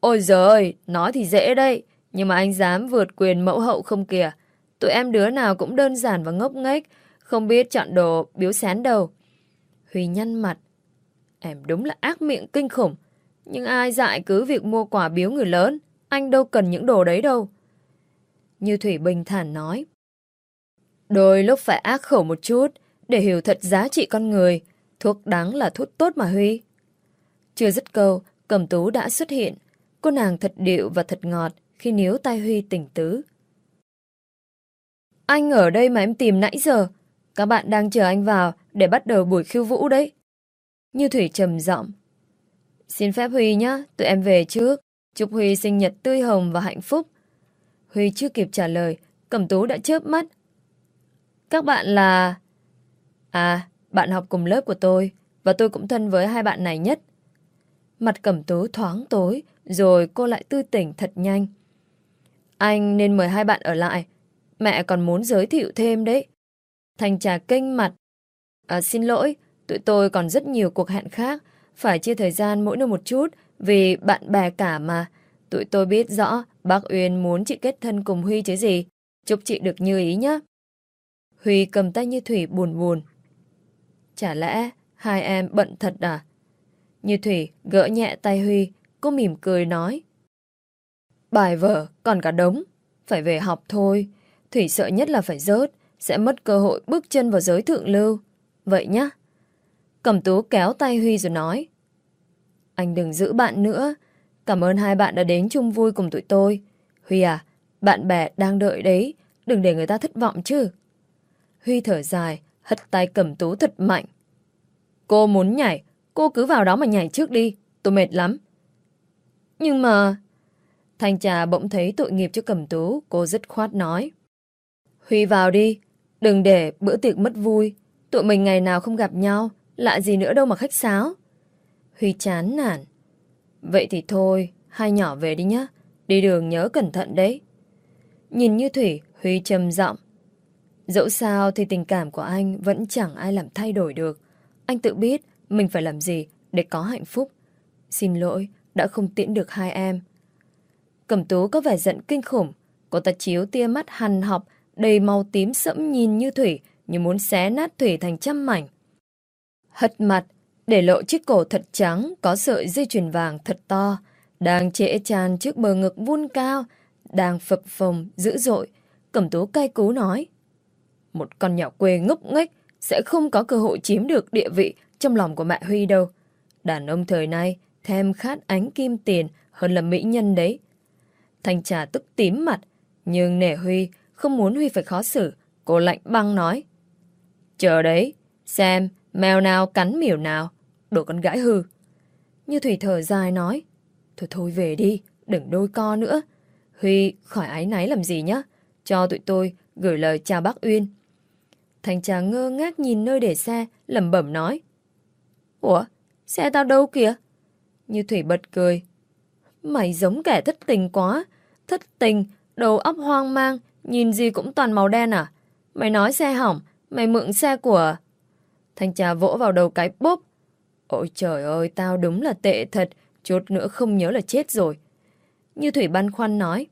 Ôi giời ơi, nói thì dễ đấy. Nhưng mà anh dám vượt quyền mẫu hậu không kìa. Tụi em đứa nào cũng đơn giản và ngốc nghếch, không biết chọn đồ biếu xén đâu. Huy nhăn mặt. Em đúng là ác miệng kinh khủng. Nhưng ai dạy cứ việc mua quà biếu người lớn. Anh đâu cần những đồ đấy đâu. Như Thủy bình thản nói. Đôi lúc phải ác khẩu một chút để hiểu thật giá trị con người. Thuốc đáng là thuốc tốt mà Huy. Chưa dứt câu, Cẩm Tú đã xuất hiện. Cô nàng thật điệu và thật ngọt khi níu tay Huy tỉnh tứ. Anh ở đây mà em tìm nãy giờ. Các bạn đang chờ anh vào để bắt đầu buổi khiêu vũ đấy. Như Thủy trầm giọng. Xin phép Huy nhá tụi em về trước. Chúc Huy sinh nhật tươi hồng và hạnh phúc. Huy chưa kịp trả lời, Cẩm Tú đã chớp mắt. Các bạn là... À, bạn học cùng lớp của tôi, và tôi cũng thân với hai bạn này nhất. Mặt Cẩm Tú thoáng tối, rồi cô lại tư tỉnh thật nhanh. Anh nên mời hai bạn ở lại. Mẹ còn muốn giới thiệu thêm đấy. Thành trà kênh mặt. À, xin lỗi, tụi tôi còn rất nhiều cuộc hẹn khác. Phải chia thời gian mỗi nơi một chút vì bạn bè cả mà. Tụi tôi biết rõ bác Uyên muốn chị kết thân cùng Huy chứ gì. Chúc chị được như ý nhé. Huy cầm tay như Thủy buồn buồn. Chả lẽ hai em bận thật à? Như Thủy gỡ nhẹ tay Huy, cô mỉm cười nói. Bài vở còn cả đống, phải về học thôi. Thủy sợ nhất là phải rớt, sẽ mất cơ hội bước chân vào giới thượng lưu. Vậy nhá. Cẩm tú kéo tay Huy rồi nói. Anh đừng giữ bạn nữa. Cảm ơn hai bạn đã đến chung vui cùng tụi tôi. Huy à, bạn bè đang đợi đấy. Đừng để người ta thất vọng chứ. Huy thở dài, hất tay cầm tú thật mạnh. Cô muốn nhảy, cô cứ vào đó mà nhảy trước đi. Tôi mệt lắm. Nhưng mà... Thanh trà bỗng thấy tội nghiệp cho cầm tú, cô dứt khoát nói. Huy vào đi, đừng để bữa tiệc mất vui. Tụi mình ngày nào không gặp nhau, lạ gì nữa đâu mà khách sáo. Huy chán nản. Vậy thì thôi, hai nhỏ về đi nhá. Đi đường nhớ cẩn thận đấy. Nhìn như Thủy, Huy trầm giọng. Dẫu sao thì tình cảm của anh vẫn chẳng ai làm thay đổi được. Anh tự biết mình phải làm gì để có hạnh phúc. Xin lỗi, đã không tiễn được hai em. Cẩm tú có vẻ giận kinh khủng. Cô ta chiếu tia mắt hằn học, đầy màu tím sẫm nhìn như Thủy, như muốn xé nát Thủy thành trăm mảnh. Hất mặt, để lộ chiếc cổ thật trắng, có sợi dây chuyền vàng thật to, đang trễ tràn trước bờ ngực vun cao, đang phập phồng, dữ dội. Cẩm tú cay cú nói. Một con nhỏ quê ngốc nghếch sẽ không có cơ hội chiếm được địa vị trong lòng của mẹ Huy đâu. Đàn ông thời nay thèm khát ánh kim tiền hơn là mỹ nhân đấy. Thanh trà tức tím mặt, nhưng nể Huy không muốn Huy phải khó xử. Cô lạnh băng nói. Chờ đấy, xem mèo nào cắn miểu nào, đồ con gãi hư. Như Thủy thở dài nói. Thôi thôi về đi, đừng đôi co nữa. Huy khỏi ái náy làm gì nhá. Cho tụi tôi gửi lời chào bác Uyên. Thành trà ngơ ngác nhìn nơi để xe, lẩm bẩm nói. Ủa, xe tao đâu kìa? Như Thủy bật cười. Mày giống kẻ thất tình quá. Thất tình, đầu óc hoang mang, nhìn gì cũng toàn màu đen à? Mày nói xe hỏng, mày mượn xe của... Thanh trà vỗ vào đầu cái bốp. Ôi trời ơi, tao đúng là tệ thật, chút nữa không nhớ là chết rồi. Như Thủy băn khoăn nói.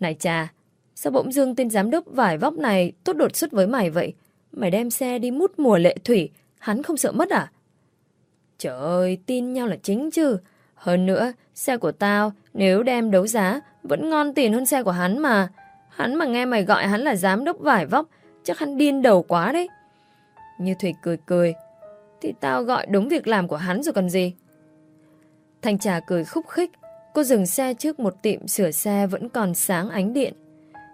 Này trà, sao bỗng dưng tên giám đốc vải vóc này tốt đột xuất với mày vậy? Mày đem xe đi mút mùa lệ thủy, hắn không sợ mất à? Trời ơi, tin nhau là chính chứ. Hơn nữa, xe của tao nếu đem đấu giá vẫn ngon tiền hơn xe của hắn mà. Hắn mà nghe mày gọi hắn là giám đốc vải vóc, chắc hắn điên đầu quá đấy. Như Thủy cười cười. Thì tao gọi đúng việc làm của hắn rồi còn gì. Thanh trà cười khúc khích. Cô dừng xe trước một tiệm sửa xe vẫn còn sáng ánh điện.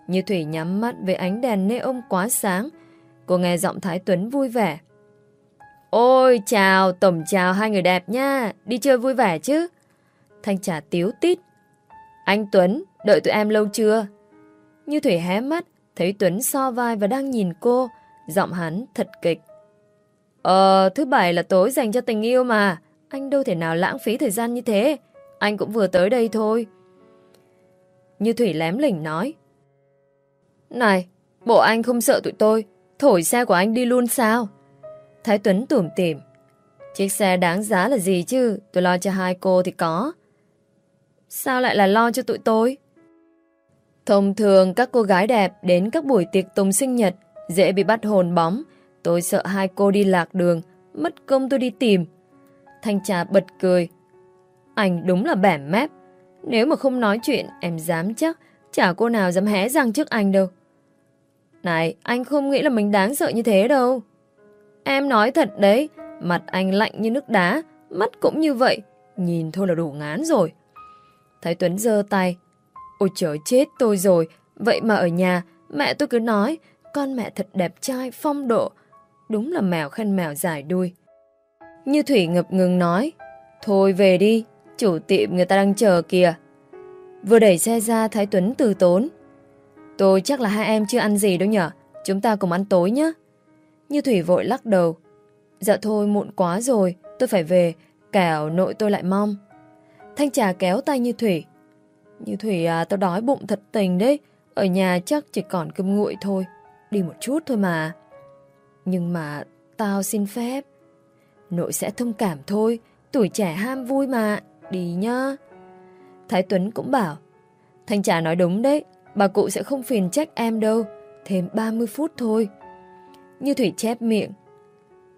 Như Thủy nhắm mắt với ánh đèn neon quá sáng. Cô nghe giọng Thái Tuấn vui vẻ. Ôi chào, tổng chào hai người đẹp nha, đi chơi vui vẻ chứ. Thanh trà tiếu tít. Anh Tuấn, đợi tụi em lâu chưa? Như Thủy hé mắt, thấy Tuấn so vai và đang nhìn cô, giọng hắn thật kịch. Ờ, thứ bảy là tối dành cho tình yêu mà, anh đâu thể nào lãng phí thời gian như thế, anh cũng vừa tới đây thôi. Như Thủy lém lỉnh nói. Này, bộ anh không sợ tụi tôi, thổi xe của anh đi luôn sao? Thái Tuấn tủm tỉm. Chiếc xe đáng giá là gì chứ, tôi lo cho hai cô thì có. Sao lại là lo cho tụi tôi? Thông thường các cô gái đẹp đến các buổi tiệc tùng sinh nhật dễ bị bắt hồn bóng. Tôi sợ hai cô đi lạc đường, mất công tôi đi tìm. Thanh trà bật cười. Anh đúng là bẻ mép. Nếu mà không nói chuyện, em dám chắc chả cô nào dám hé răng trước anh đâu. Này, anh không nghĩ là mình đáng sợ như thế đâu. Em nói thật đấy, mặt anh lạnh như nước đá, mắt cũng như vậy, nhìn thôi là đủ ngán rồi. Thái Tuấn giơ tay. Ôi trời chết tôi rồi, vậy mà ở nhà, mẹ tôi cứ nói, con mẹ thật đẹp trai, phong độ. Đúng là mèo khen mèo dài đuôi. Như Thủy ngập ngừng nói, thôi về đi, chủ tiệm người ta đang chờ kìa. Vừa đẩy xe ra Thái Tuấn từ tốn. Tôi chắc là hai em chưa ăn gì đâu nhở, chúng ta cùng ăn tối nhé. Như Thủy vội lắc đầu. Dạ thôi muộn quá rồi, tôi phải về, kẻo nội tôi lại mong. Thanh trà kéo tay Như Thủy. Như Thủy à, tao đói bụng thật tình đấy, ở nhà chắc chỉ còn cơm nguội thôi, đi một chút thôi mà. Nhưng mà tao xin phép. Nội sẽ thông cảm thôi, tuổi trẻ ham vui mà, đi nhá. Thái Tuấn cũng bảo, Thanh trà nói đúng đấy, bà cụ sẽ không phiền trách em đâu, thêm 30 phút thôi. Như Thủy chép miệng.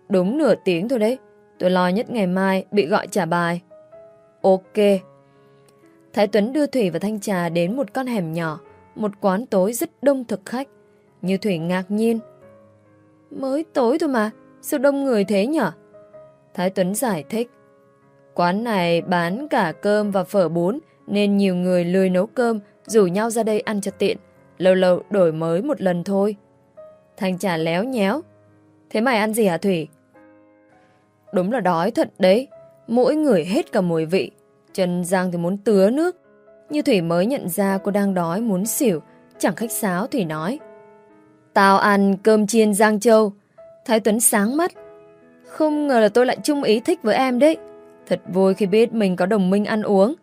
Đúng nửa tiếng thôi đấy. Tôi lo nhất ngày mai bị gọi trả bài. Ok. Thái Tuấn đưa Thủy và Thanh Trà đến một con hẻm nhỏ, một quán tối rất đông thực khách. Như Thủy ngạc nhiên. Mới tối thôi mà, sao đông người thế nhở? Thái Tuấn giải thích. Quán này bán cả cơm và phở bún, nên nhiều người lười nấu cơm, rủ nhau ra đây ăn cho tiện. Lâu lâu đổi mới một lần thôi. Thanh trà léo nhéo. Thế mày ăn gì hả Thủy? Đúng là đói thật đấy. Mỗi người hết cả mùi vị. Trần Giang thì muốn tứa nước. Như Thủy mới nhận ra cô đang đói muốn xỉu. Chẳng khách sáo Thủy nói. Tao ăn cơm chiên Giang Châu. Thái Tuấn sáng mắt. Không ngờ là tôi lại chung ý thích với em đấy. Thật vui khi biết mình có đồng minh ăn uống.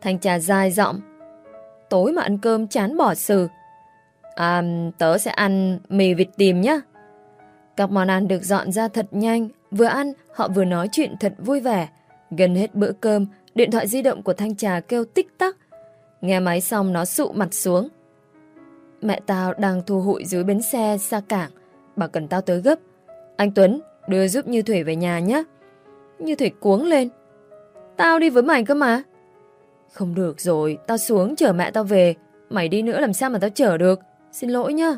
Thanh trà dài giọng. Tối mà ăn cơm chán bỏ sừ. À, tớ sẽ ăn mì vịt tìm nhá. Các món ăn được dọn ra thật nhanh, vừa ăn họ vừa nói chuyện thật vui vẻ. Gần hết bữa cơm, điện thoại di động của Thanh Trà kêu tích tắc. Nghe máy xong nó sụ mặt xuống. Mẹ tao đang thu hụi dưới bến xe xa cảng, bà cần tao tới gấp. Anh Tuấn, đưa giúp Như Thủy về nhà nhé. Như Thủy cuống lên. Tao đi với mày cơ mà. Không được rồi, tao xuống chở mẹ tao về. Mày đi nữa làm sao mà tao chở được. Xin lỗi nhá.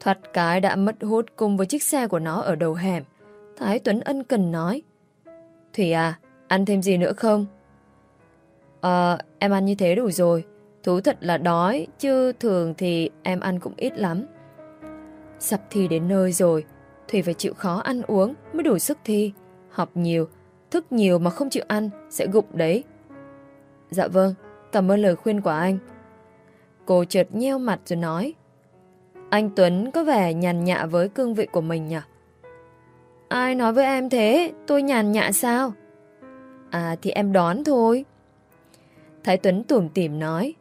Thoạt cái đã mất hút cùng với chiếc xe của nó ở đầu hẻm. Thái Tuấn ân cần nói. Thủy à, ăn thêm gì nữa không? Ờ, em ăn như thế đủ rồi. Thú thật là đói, chứ thường thì em ăn cũng ít lắm. Sắp thi đến nơi rồi, Thủy phải chịu khó ăn uống mới đủ sức thi. Học nhiều, thức nhiều mà không chịu ăn sẽ gục đấy. Dạ vâng, cảm ơn lời khuyên của anh. Cô chợt nheo mặt rồi nói. Anh Tuấn có vẻ nhàn nhạ với cương vị của mình nhỉ? Ai nói với em thế? Tôi nhàn nhạ sao? À thì em đoán thôi. Thái Tuấn tủm tỉm nói.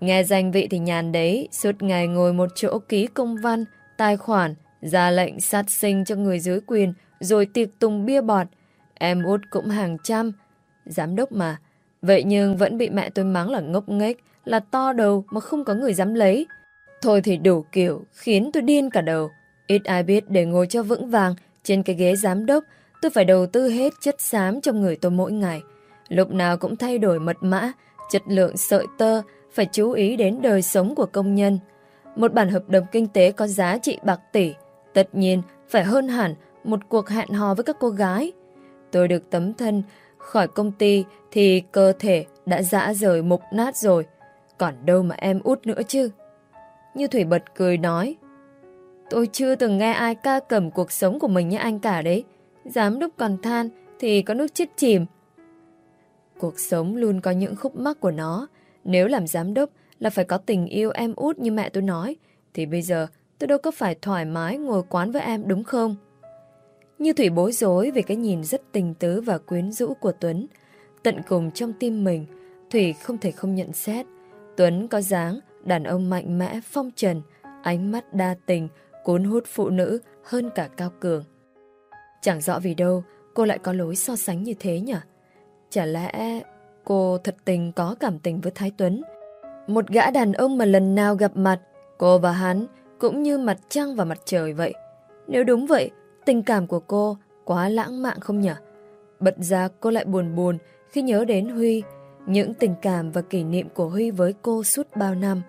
Nghe danh vị thì nhàn đấy, suốt ngày ngồi một chỗ ký công văn, tài khoản, ra lệnh sát sinh cho người dưới quyền, rồi tiệc tùng bia bọt. Em út cũng hàng trăm. Giám đốc mà. Vậy nhưng vẫn bị mẹ tôi mắng là ngốc nghếch, là to đầu mà không có người dám lấy. Thôi thì đủ kiểu, khiến tôi điên cả đầu. Ít ai biết để ngồi cho vững vàng trên cái ghế giám đốc, tôi phải đầu tư hết chất xám trong người tôi mỗi ngày. Lúc nào cũng thay đổi mật mã, chất lượng sợi tơ, phải chú ý đến đời sống của công nhân. Một bản hợp đồng kinh tế có giá trị bạc tỷ, tất nhiên phải hơn hẳn một cuộc hẹn hò với các cô gái. Tôi được tấm thân khỏi công ty thì cơ thể đã dã rời mục nát rồi, còn đâu mà em út nữa chứ. Như Thủy bật cười nói, tôi chưa từng nghe ai ca cầm cuộc sống của mình như anh cả đấy. Giám đốc còn than thì có nước chết chìm. Cuộc sống luôn có những khúc mắc của nó. Nếu làm giám đốc là phải có tình yêu em út như mẹ tôi nói, thì bây giờ tôi đâu có phải thoải mái ngồi quán với em đúng không? Như Thủy bối rối về cái nhìn rất tình tứ và quyến rũ của Tuấn. Tận cùng trong tim mình, Thủy không thể không nhận xét. Tuấn có dáng, đàn ông mạnh mẽ, phong trần, ánh mắt đa tình, cuốn hút phụ nữ hơn cả cao cường. Chẳng rõ vì đâu cô lại có lối so sánh như thế nhỉ? Chả lẽ cô thật tình có cảm tình với Thái Tuấn? Một gã đàn ông mà lần nào gặp mặt, cô và hắn cũng như mặt trăng và mặt trời vậy. Nếu đúng vậy, tình cảm của cô quá lãng mạn không nhỉ? Bật ra cô lại buồn buồn khi nhớ đến Huy, những tình cảm và kỷ niệm của Huy với cô suốt bao năm.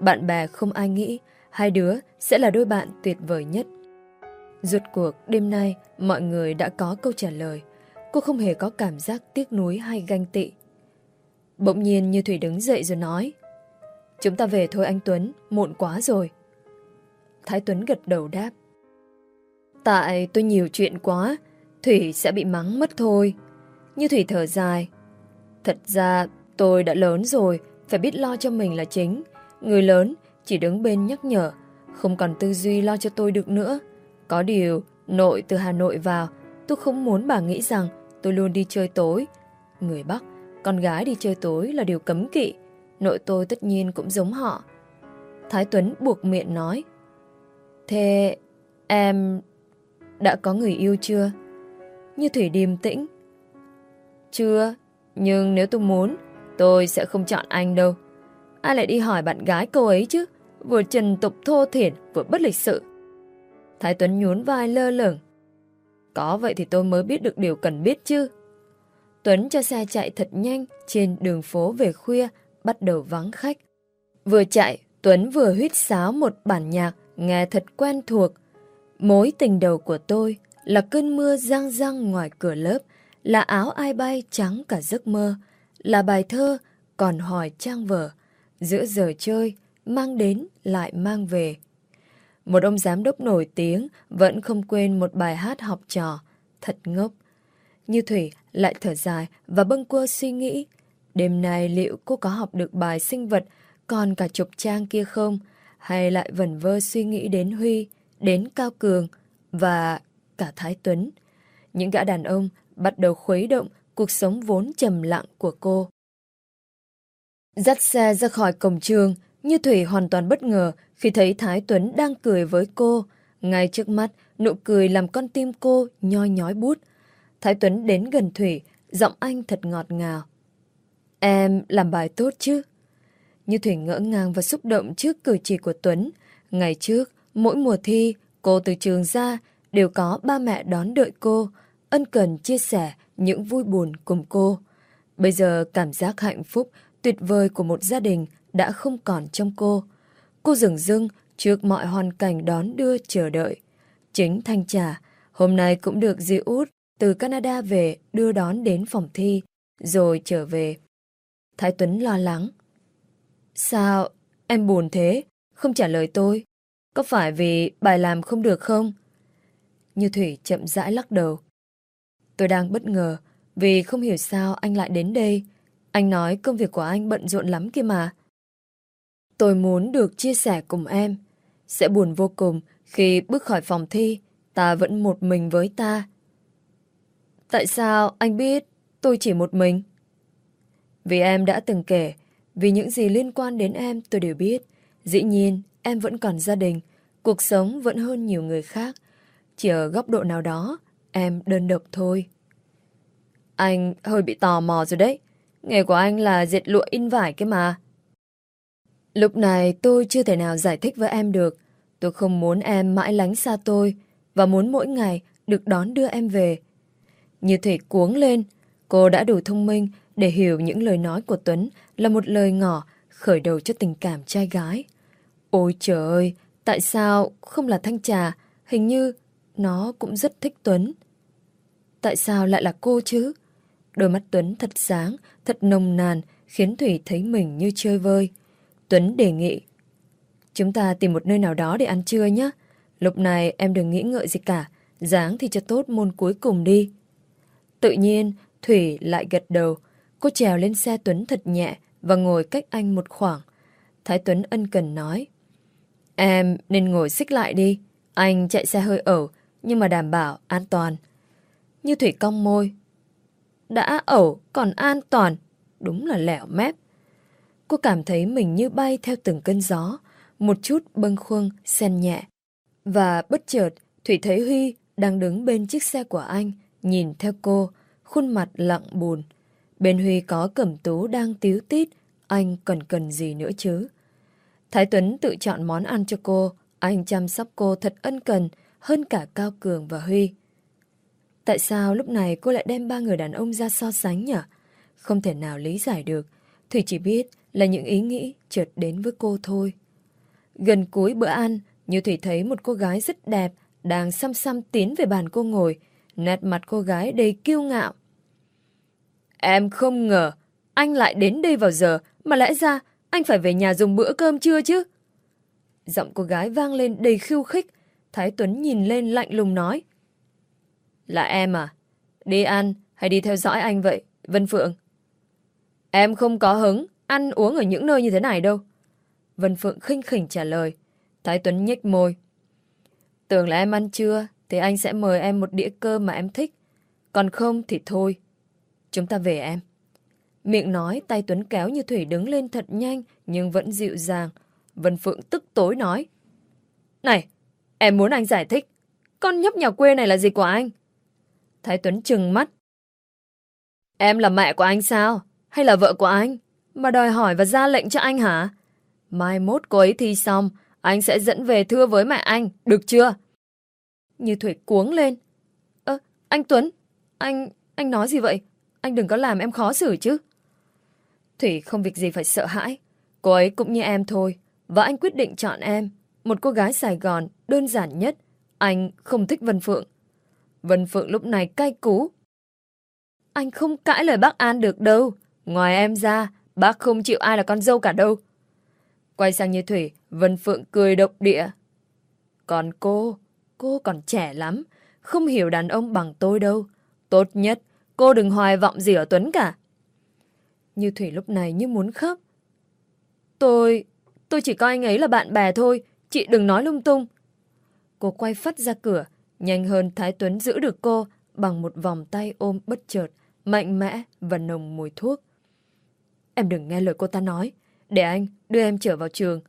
Bạn bè không ai nghĩ hai đứa sẽ là đôi bạn tuyệt vời nhất. Rốt cuộc đêm nay mọi người đã có câu trả lời. Cô không hề có cảm giác tiếc nuối hay ganh tị. Bỗng nhiên như Thủy đứng dậy rồi nói Chúng ta về thôi anh Tuấn, muộn quá rồi. Thái Tuấn gật đầu đáp Tại tôi nhiều chuyện quá, Thủy sẽ bị mắng mất thôi. Như Thủy thở dài. Thật ra tôi đã lớn rồi, phải biết lo cho mình là chính. Người lớn chỉ đứng bên nhắc nhở, không còn tư duy lo cho tôi được nữa. Có điều, nội từ Hà Nội vào, tôi không muốn bà nghĩ rằng tôi luôn đi chơi tối. Người Bắc, con gái đi chơi tối là điều cấm kỵ. Nội tôi tất nhiên cũng giống họ. Thái Tuấn buộc miệng nói. Thế em đã có người yêu chưa? Như Thủy điềm tĩnh. Chưa, nhưng nếu tôi muốn, tôi sẽ không chọn anh đâu. Ai lại đi hỏi bạn gái cô ấy chứ? Vừa trần tục thô thiển, vừa bất lịch sự. Thái Tuấn nhún vai lơ lửng. Có vậy thì tôi mới biết được điều cần biết chứ. Tuấn cho xe chạy thật nhanh trên đường phố về khuya, bắt đầu vắng khách. Vừa chạy, Tuấn vừa huýt sáo một bản nhạc nghe thật quen thuộc. Mối tình đầu của tôi là cơn mưa răng răng ngoài cửa lớp, là áo ai bay trắng cả giấc mơ, là bài thơ còn hỏi trang vở, giữa giờ chơi, mang đến lại mang về. Một ông giám đốc nổi tiếng vẫn không quên một bài hát học trò, thật ngốc. Như Thủy lại thở dài và bâng quơ suy nghĩ, đêm nay liệu cô có học được bài sinh vật còn cả chục trang kia không? Hay lại vẩn vơ suy nghĩ đến Huy, đến Cao Cường và cả Thái Tuấn. Những gã đàn ông bắt đầu khuấy động cuộc sống vốn trầm lặng của cô. Dắt xe ra khỏi cổng trường, Như Thủy hoàn toàn bất ngờ khi thấy Thái Tuấn đang cười với cô. Ngay trước mắt, nụ cười làm con tim cô nhoi nhói bút. Thái Tuấn đến gần Thủy, giọng anh thật ngọt ngào. Em làm bài tốt chứ? Như Thủy ngỡ ngàng và xúc động trước cử chỉ của Tuấn. Ngày trước, mỗi mùa thi, cô từ trường ra đều có ba mẹ đón đợi cô, ân cần chia sẻ những vui buồn cùng cô. Bây giờ cảm giác hạnh phúc, tuyệt vời của một gia đình đã không còn trong cô. Cô dừng dưng trước mọi hoàn cảnh đón đưa chờ đợi. Chính Thanh Trà, hôm nay cũng được di út từ Canada về đưa đón đến phòng thi, rồi trở về. Thái Tuấn lo lắng. Sao em buồn thế, không trả lời tôi? Có phải vì bài làm không được không? Như Thủy chậm rãi lắc đầu. Tôi đang bất ngờ vì không hiểu sao anh lại đến đây. Anh nói công việc của anh bận rộn lắm kia mà. Tôi muốn được chia sẻ cùng em. Sẽ buồn vô cùng khi bước khỏi phòng thi, ta vẫn một mình với ta. Tại sao anh biết tôi chỉ một mình? Vì em đã từng kể, vì những gì liên quan đến em tôi đều biết. Dĩ nhiên, em vẫn còn gia đình, cuộc sống vẫn hơn nhiều người khác. Chỉ ở góc độ nào đó, em đơn độc thôi. Anh hơi bị tò mò rồi đấy. Nghề của anh là dệt lụa in vải cái mà. Lúc này tôi chưa thể nào giải thích với em được. Tôi không muốn em mãi lánh xa tôi và muốn mỗi ngày được đón đưa em về. Như thể cuống lên, cô đã đủ thông minh để hiểu những lời nói của Tuấn là một lời ngỏ khởi đầu cho tình cảm trai gái. Ôi trời ơi, tại sao không là Thanh Trà? Hình như nó cũng rất thích Tuấn. Tại sao lại là cô chứ? Đôi mắt Tuấn thật sáng, thật nồng nàn, khiến Thủy thấy mình như chơi vơi. Tuấn đề nghị. Chúng ta tìm một nơi nào đó để ăn trưa nhé. Lúc này em đừng nghĩ ngợi gì cả, dáng thì cho tốt môn cuối cùng đi. Tự nhiên, Thủy lại gật đầu. Cô trèo lên xe Tuấn thật nhẹ và ngồi cách anh một khoảng. Thái Tuấn ân cần nói. Em nên ngồi xích lại đi. Anh chạy xe hơi ẩu, nhưng mà đảm bảo an toàn. Như Thủy cong môi. Đã ẩu, còn an toàn. Đúng là lẻo mép. Cô cảm thấy mình như bay theo từng cơn gió, một chút bâng khuâng, sen nhẹ. Và bất chợt, Thủy thấy Huy đang đứng bên chiếc xe của anh, nhìn theo cô, khuôn mặt lặng buồn. Bên Huy có cẩm tú đang tíu tít, anh còn cần gì nữa chứ? Thái Tuấn tự chọn món ăn cho cô, anh chăm sóc cô thật ân cần hơn cả Cao Cường và Huy. Tại sao lúc này cô lại đem ba người đàn ông ra so sánh nhỉ? Không thể nào lý giải được. Thủy chỉ biết là những ý nghĩ chợt đến với cô thôi. Gần cuối bữa ăn, Như Thủy thấy một cô gái rất đẹp đang xăm xăm tiến về bàn cô ngồi. Nét mặt cô gái đầy kiêu ngạo. Em không ngờ anh lại đến đây vào giờ mà lẽ ra anh phải về nhà dùng bữa cơm trưa chứ. Giọng cô gái vang lên đầy khiêu khích. Thái Tuấn nhìn lên lạnh lùng nói. Là em à? Đi ăn hay đi theo dõi anh vậy, Vân Phượng? Em không có hứng ăn uống ở những nơi như thế này đâu. Vân Phượng khinh khỉnh trả lời. Thái Tuấn nhếch môi. Tưởng là em ăn trưa thì anh sẽ mời em một đĩa cơm mà em thích. Còn không thì thôi. Chúng ta về em. Miệng nói tay Tuấn kéo như Thủy đứng lên thật nhanh nhưng vẫn dịu dàng. Vân Phượng tức tối nói. Này, em muốn anh giải thích. Con nhóc nhà quê này là gì của anh? Thái Tuấn trừng mắt. Em là mẹ của anh sao? Hay là vợ của anh? Mà đòi hỏi và ra lệnh cho anh hả? Mai mốt cô ấy thi xong, anh sẽ dẫn về thưa với mẹ anh, được chưa? Như Thủy cuống lên. Ơ, anh Tuấn, anh, anh nói gì vậy? Anh đừng có làm em khó xử chứ. Thủy không việc gì phải sợ hãi. Cô ấy cũng như em thôi. Và anh quyết định chọn em. Một cô gái Sài Gòn, đơn giản nhất. Anh không thích Vân Phượng. Vân Phượng lúc này cay cú. Anh không cãi lời bác An được đâu. Ngoài em ra, bác không chịu ai là con dâu cả đâu. Quay sang như Thủy, Vân Phượng cười độc địa. Còn cô, cô còn trẻ lắm, không hiểu đàn ông bằng tôi đâu. Tốt nhất, cô đừng hoài vọng gì ở Tuấn cả. Như Thủy lúc này như muốn khóc. Tôi, tôi chỉ coi anh ấy là bạn bè thôi, chị đừng nói lung tung. Cô quay phát ra cửa, nhanh hơn Thái Tuấn giữ được cô bằng một vòng tay ôm bất chợt, mạnh mẽ và nồng mùi thuốc. Em đừng nghe lời cô ta nói, để anh đưa em trở vào trường.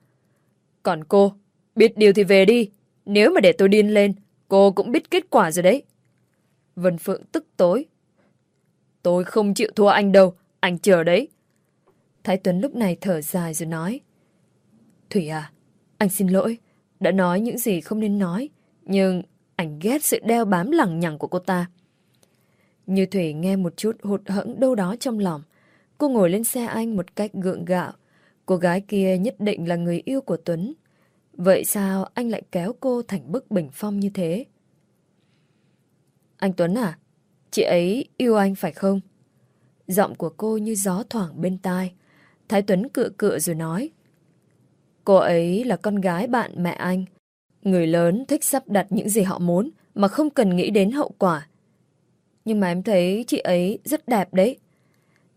Còn cô, biết điều thì về đi, nếu mà để tôi điên lên, cô cũng biết kết quả rồi đấy. Vân Phượng tức tối. Tôi không chịu thua anh đâu, anh chờ đấy. Thái Tuấn lúc này thở dài rồi nói. Thủy à, anh xin lỗi, đã nói những gì không nên nói, nhưng anh ghét sự đeo bám lằng nhằng của cô ta. Như Thủy nghe một chút hụt hẫng đâu đó trong lòng. Cô ngồi lên xe anh một cách gượng gạo. Cô gái kia nhất định là người yêu của Tuấn. Vậy sao anh lại kéo cô thành bức bình phong như thế? Anh Tuấn à, chị ấy yêu anh phải không? Giọng của cô như gió thoảng bên tai. Thái Tuấn cựa cựa rồi nói. Cô ấy là con gái bạn mẹ anh. Người lớn thích sắp đặt những gì họ muốn mà không cần nghĩ đến hậu quả. Nhưng mà em thấy chị ấy rất đẹp đấy.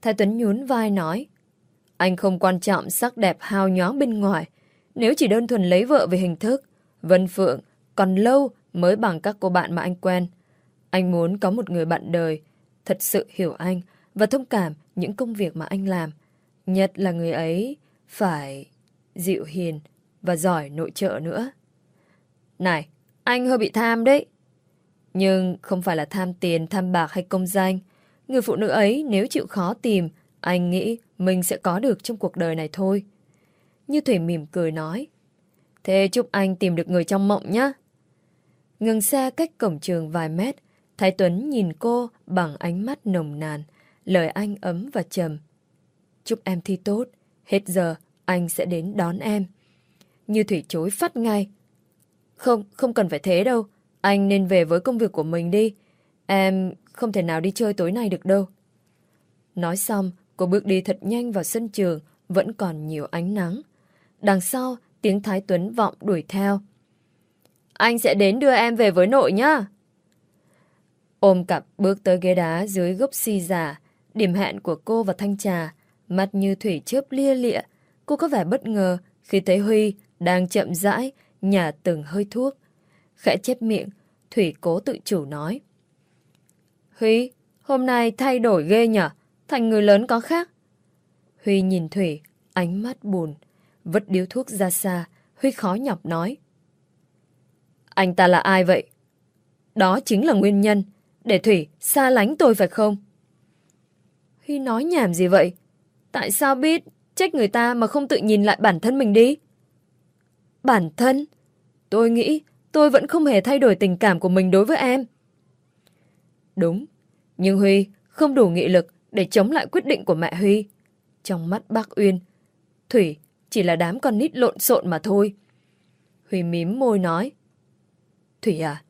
Thái Tuấn nhún vai nói. Anh không quan trọng sắc đẹp hào nhoáng bên ngoài. Nếu chỉ đơn thuần lấy vợ về hình thức, Vân Phượng còn lâu mới bằng các cô bạn mà anh quen. Anh muốn có một người bạn đời, thật sự hiểu anh và thông cảm những công việc mà anh làm. Nhất là người ấy phải dịu hiền và giỏi nội trợ nữa. Này, anh hơi bị tham đấy. Nhưng không phải là tham tiền, tham bạc hay công danh. Người phụ nữ ấy nếu chịu khó tìm, anh nghĩ mình sẽ có được trong cuộc đời này thôi. Như Thủy mỉm cười nói. Thế chúc anh tìm được người trong mộng nhé. Ngừng xe cách cổng trường vài mét, Thái Tuấn nhìn cô bằng ánh mắt nồng nàn, lời anh ấm và trầm. Chúc em thi tốt, hết giờ anh sẽ đến đón em. Như Thủy chối phát ngay. Không, không cần phải thế đâu. Anh nên về với công việc của mình đi. Em không thể nào đi chơi tối nay được đâu. Nói xong, cô bước đi thật nhanh vào sân trường, vẫn còn nhiều ánh nắng. Đằng sau, tiếng Thái Tuấn vọng đuổi theo. Anh sẽ đến đưa em về với nội nhá. Ôm cặp bước tới ghế đá dưới gốc si già, điểm hẹn của cô và Thanh Trà, mặt như thủy chớp lia lịa. Cô có vẻ bất ngờ khi thấy Huy đang chậm rãi nhả từng hơi thuốc. Khẽ chép miệng, Thủy cố tự chủ nói. Huy, hôm nay thay đổi ghê nhở? Thành người lớn có khác. Huy nhìn Thủy, ánh mắt buồn, vứt điếu thuốc ra xa, Huy khó nhọc nói. Anh ta là ai vậy? Đó chính là nguyên nhân để Thủy xa lánh tôi phải không? Huy nói nhảm gì vậy? Tại sao biết Trách người ta mà không tự nhìn lại bản thân mình đi. Bản thân? Tôi nghĩ tôi vẫn không hề thay đổi tình cảm của mình đối với em. Đúng, nhưng Huy không đủ nghị lực để chống lại quyết định của mẹ Huy. Trong mắt bác Uyên, Thủy chỉ là đám con nít lộn xộn mà thôi. Huy mím môi nói. Thủy à,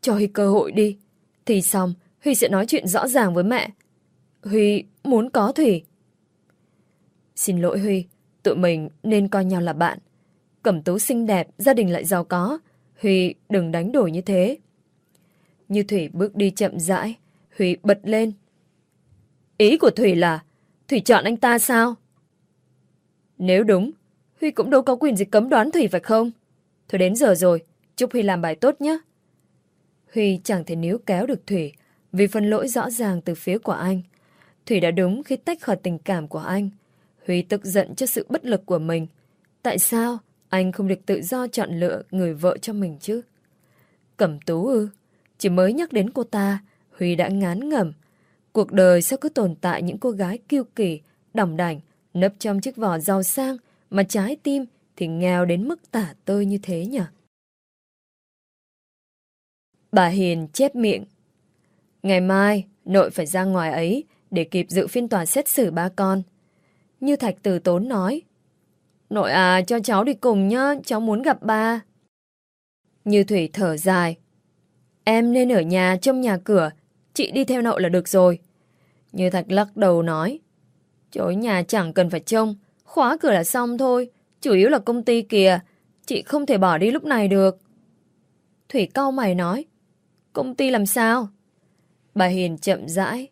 cho Huy cơ hội đi. Thì xong, Huy sẽ nói chuyện rõ ràng với mẹ. Huy muốn có Thủy. Xin lỗi Huy, tụi mình nên coi nhau là bạn. Cẩm tú xinh đẹp, gia đình lại giàu có. Huy đừng đánh đổi như thế. Như Thủy bước đi chậm rãi, Huy bật lên. Ý của Thủy là, Thủy chọn anh ta sao? Nếu đúng, Huy cũng đâu có quyền gì cấm đoán Thủy phải không? Thôi đến giờ rồi, chúc Huy làm bài tốt nhé. Huy chẳng thể níu kéo được Thủy vì phần lỗi rõ ràng từ phía của anh. Thủy đã đúng khi tách khỏi tình cảm của anh. Huy tức giận cho sự bất lực của mình. Tại sao anh không được tự do chọn lựa người vợ cho mình chứ? Cẩm tú ư? Chỉ mới nhắc đến cô ta, Huy đã ngán ngẩm. Cuộc đời sao cứ tồn tại những cô gái kiêu kỳ, đỏng đảnh, nấp trong chiếc vỏ giàu sang, mà trái tim thì nghèo đến mức tả tơi như thế nhỉ? Bà Hiền chép miệng. Ngày mai, nội phải ra ngoài ấy để kịp dự phiên tòa xét xử ba con. Như Thạch từ tốn nói. Nội à, cho cháu đi cùng nhá, cháu muốn gặp ba. Như Thủy thở dài. Em nên ở nhà trong nhà cửa, chị đi theo nội là được rồi. Như Thạch lắc đầu nói. Chối nhà chẳng cần phải trông, khóa cửa là xong thôi, chủ yếu là công ty kìa, chị không thể bỏ đi lúc này được. Thủy cau mày nói. Công ty làm sao? Bà Hiền chậm rãi.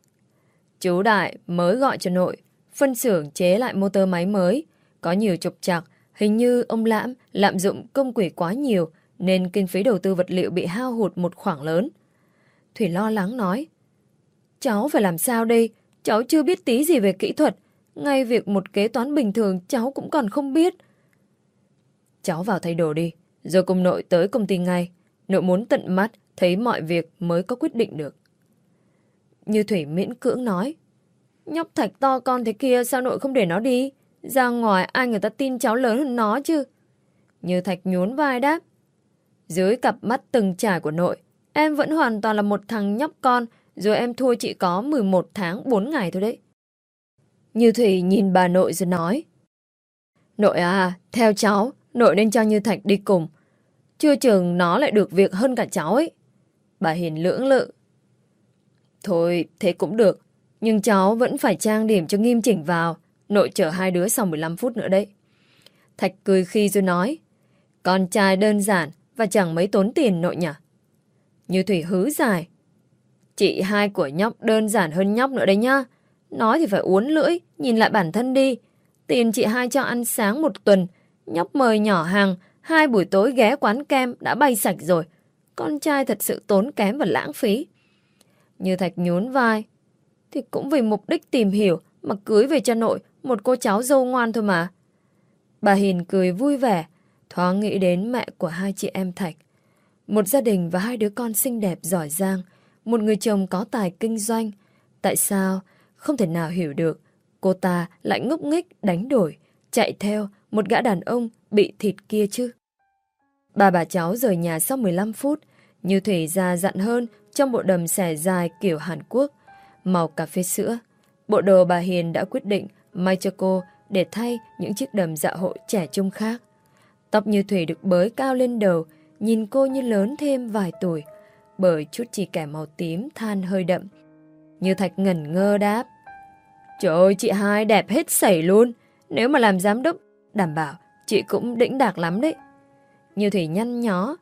Chú Đại mới gọi cho nội, phân xưởng chế lại motor máy mới. Có nhiều trục trặc, hình như ông Lãm lạm dụng công quỷ quá nhiều nên kinh phí đầu tư vật liệu bị hao hụt một khoảng lớn. Thủy lo lắng nói. Cháu phải làm sao đây? Cháu chưa biết tí gì về kỹ thuật. Ngay việc một kế toán bình thường cháu cũng còn không biết. Cháu vào thay đồ đi, rồi cùng nội tới công ty ngay. Nội muốn tận mắt thấy mọi việc mới có quyết định được. Như Thủy miễn cưỡng nói. Nhóc thạch to con thế kia sao nội không để nó đi? Ra ngoài ai người ta tin cháu lớn hơn nó chứ? Như thạch nhún vai đáp. Dưới cặp mắt từng trải của nội, em vẫn hoàn toàn là một thằng nhóc con, rồi em thua chị có 11 tháng 4 ngày thôi đấy. Như Thủy nhìn bà nội rồi nói. Nội à, theo cháu, nội nên cho Như Thạch đi cùng. Chưa chừng nó lại được việc hơn cả cháu ấy. Bà Hiền lưỡng lự. Thôi, thế cũng được. Nhưng cháu vẫn phải trang điểm cho nghiêm chỉnh vào. Nội chở hai đứa sau 15 phút nữa đấy. Thạch cười khi rồi nói. Con trai đơn giản và chẳng mấy tốn tiền nội nhỉ. Như Thủy hứ dài. Chị hai của nhóc đơn giản hơn nhóc nữa đấy nhá. Nói thì phải uốn lưỡi, nhìn lại bản thân đi. Tiền chị hai cho ăn sáng một tuần, nhóc mời nhỏ hàng, hai buổi tối ghé quán kem đã bay sạch rồi. Con trai thật sự tốn kém và lãng phí. Như Thạch nhún vai. Thì cũng vì mục đích tìm hiểu mà cưới về cho nội một cô cháu dâu ngoan thôi mà. Bà Hiền cười vui vẻ, thoáng nghĩ đến mẹ của hai chị em Thạch. Một gia đình và hai đứa con xinh đẹp giỏi giang, một người chồng có tài kinh doanh. Tại sao không thể nào hiểu được cô ta lại ngốc nghếch đánh đổi, chạy theo một gã đàn ông bị thịt kia chứ? Ba bà cháu rời nhà sau 15 phút, như Thủy già dặn hơn trong bộ đầm xẻ dài kiểu Hàn Quốc, màu cà phê sữa. Bộ đồ bà Hiền đã quyết định may cho cô để thay những chiếc đầm dạ hội trẻ trung khác. Tóc như Thủy được bới cao lên đầu, nhìn cô như lớn thêm vài tuổi, bởi chút chỉ kẻ màu tím than hơi đậm. Như Thạch ngẩn ngơ đáp. Trời ơi, chị hai đẹp hết sảy luôn. Nếu mà làm giám đốc, đảm bảo chị cũng đĩnh đạc lắm đấy. Như Thủy nhăn nhó.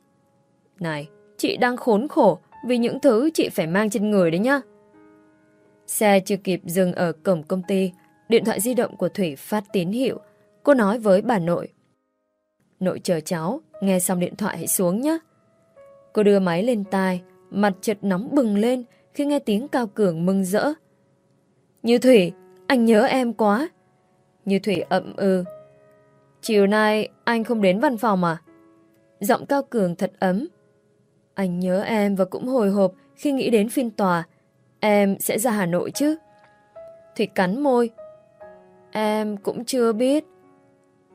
Này, chị đang khốn khổ vì những thứ chị phải mang trên người đấy nhá. Xe chưa kịp dừng ở cổng công ty, điện thoại di động của Thủy phát tín hiệu. Cô nói với bà nội. Nội chờ cháu, nghe xong điện thoại hãy xuống nhé. Cô đưa máy lên tai, mặt chợt nóng bừng lên khi nghe tiếng Cao Cường mừng rỡ. Như Thủy, anh nhớ em quá. Như Thủy ậm ừ. Chiều nay anh không đến văn phòng à? Giọng Cao Cường thật ấm. Anh nhớ em và cũng hồi hộp khi nghĩ đến phiên tòa. Em sẽ ra Hà Nội chứ? Thủy cắn môi. Em cũng chưa biết.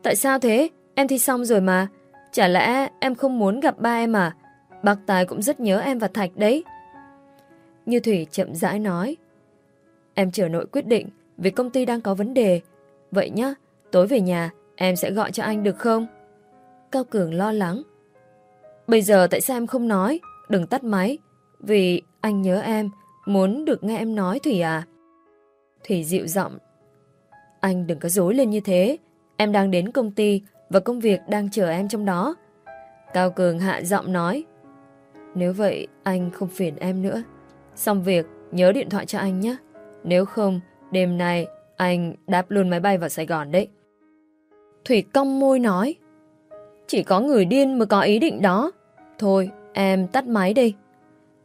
Tại sao thế? Em thi xong rồi mà. Chả lẽ em không muốn gặp ba em à? Bác Tài cũng rất nhớ em và Thạch đấy. Như Thủy chậm rãi nói. Em chờ nội quyết định vì công ty đang có vấn đề. Vậy nhá, tối về nhà em sẽ gọi cho anh được không? Cao Cường lo lắng. Bây giờ tại sao em không nói? Đừng tắt máy. Vì anh nhớ em, muốn được nghe em nói Thủy à? Thủy dịu giọng. Anh đừng có dối lên như thế. Em đang đến công ty và công việc đang chờ em trong đó. Cao Cường hạ giọng nói. Nếu vậy, anh không phiền em nữa. Xong việc, nhớ điện thoại cho anh nhé. Nếu không, đêm nay anh đáp luôn máy bay vào Sài Gòn đấy. Thủy cong môi nói. Chỉ có người điên mới có ý định đó. Thôi, em tắt máy đi.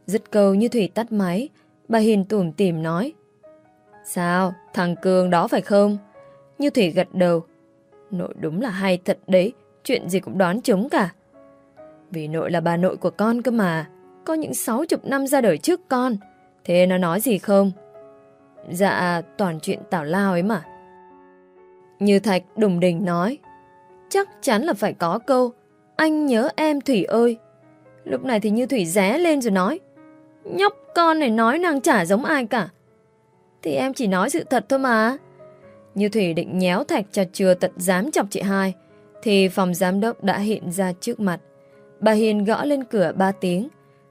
Dứt câu như Thủy tắt máy, bà Hiền tủm tỉm nói. Sao, thằng Cường đó phải không? Như Thủy gật đầu. Nội đúng là hay thật đấy, chuyện gì cũng đoán trúng cả. Vì nội là bà nội của con cơ mà, có những sáu chục năm ra đời trước con. Thế nó nói gì không? Dạ, toàn chuyện tảo lao ấy mà. Như Thạch đùng đình nói. Chắc chắn là phải có câu. Anh nhớ em Thủy ơi. Lúc này thì Như Thủy ré lên rồi nói. Nhóc con này nói nàng chả giống ai cả. Thì em chỉ nói sự thật thôi mà. Như Thủy định nhéo Thạch cho chưa tận dám chọc chị hai. Thì phòng giám đốc đã hiện ra trước mặt. Bà Hiền gõ lên cửa ba tiếng.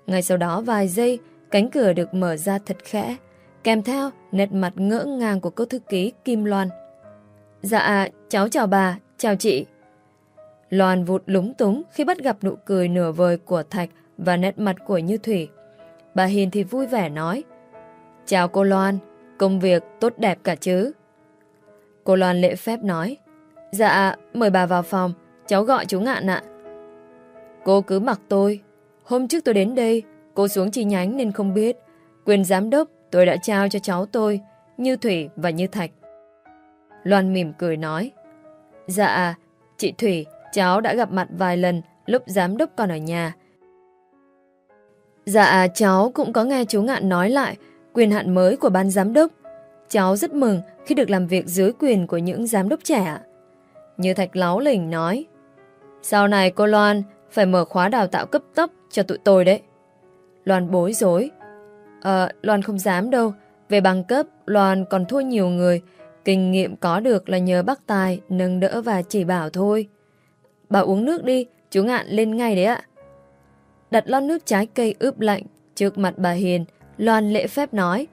Ngay sau đó vài giây, cánh cửa được mở ra thật khẽ. Kèm theo, nét mặt ngỡ ngàng của cô thư ký Kim Loan. Dạ, cháu chào bà, chào chị. Loan vụt lúng túng khi bắt gặp nụ cười nửa vời của Thạch và nét mặt của Như Thủy. Bà Hiền thì vui vẻ nói. Chào cô Loan, công việc tốt đẹp cả chứ. Cô Loan lễ phép nói. Dạ, mời bà vào phòng, cháu gọi chú Ngạn ạ. Cô cứ mặc tôi. Hôm trước tôi đến đây, cô xuống chi nhánh nên không biết. Quyền giám đốc tôi đã trao cho cháu tôi, Như Thủy và Như Thạch. Loan mỉm cười nói. Dạ, chị Thủy, cháu đã gặp mặt vài lần lúc giám đốc còn ở nhà. Dạ, cháu cũng có nghe chú Ngạn nói lại quyền hạn mới của ban giám đốc. Cháu rất mừng khi được làm việc dưới quyền của những giám đốc trẻ. Như Thạch láo lỉnh nói. Sau này cô Loan phải mở khóa đào tạo cấp tốc cho tụi tôi đấy. Loan bối rối. Ờ, Loan không dám đâu. Về bằng cấp, Loan còn thua nhiều người. Kinh nghiệm có được là nhờ bác Tài nâng đỡ và chỉ bảo thôi. Bà uống nước đi, chú Ngạn lên ngay đấy ạ. Đặt lon nước trái cây ướp lạnh trước mặt bà Hiền, Loan lễ phép nói.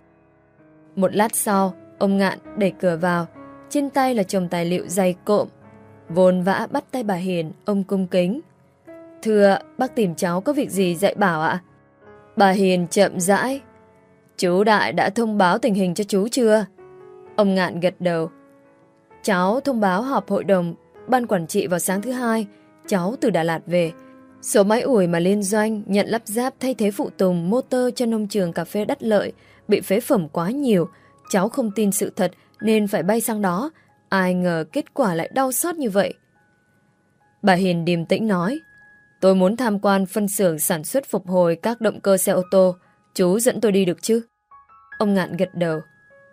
Một lát sau, ông Ngạn đẩy cửa vào, trên tay là chồng tài liệu dày cộm. Vốn vã bắt tay bà Hiền, ông cung kính. Thưa, bác tìm cháu có việc gì dạy bảo ạ? Bà Hiền chậm rãi. Chú Đại đã thông báo tình hình cho chú chưa? Ông Ngạn gật đầu. Cháu thông báo họp hội đồng ban quản trị vào sáng thứ hai. Cháu từ Đà Lạt về. Số máy ủi mà liên doanh nhận lắp ráp thay thế phụ tùng motor cho nông trường cà phê đắt lợi bị phế phẩm quá nhiều. Cháu không tin sự thật nên phải bay sang đó. Ai ngờ kết quả lại đau xót như vậy. Bà Hiền điềm tĩnh nói Tôi muốn tham quan phân xưởng sản xuất phục hồi các động cơ xe ô tô. Chú dẫn tôi đi được chứ? Ông Ngạn gật đầu.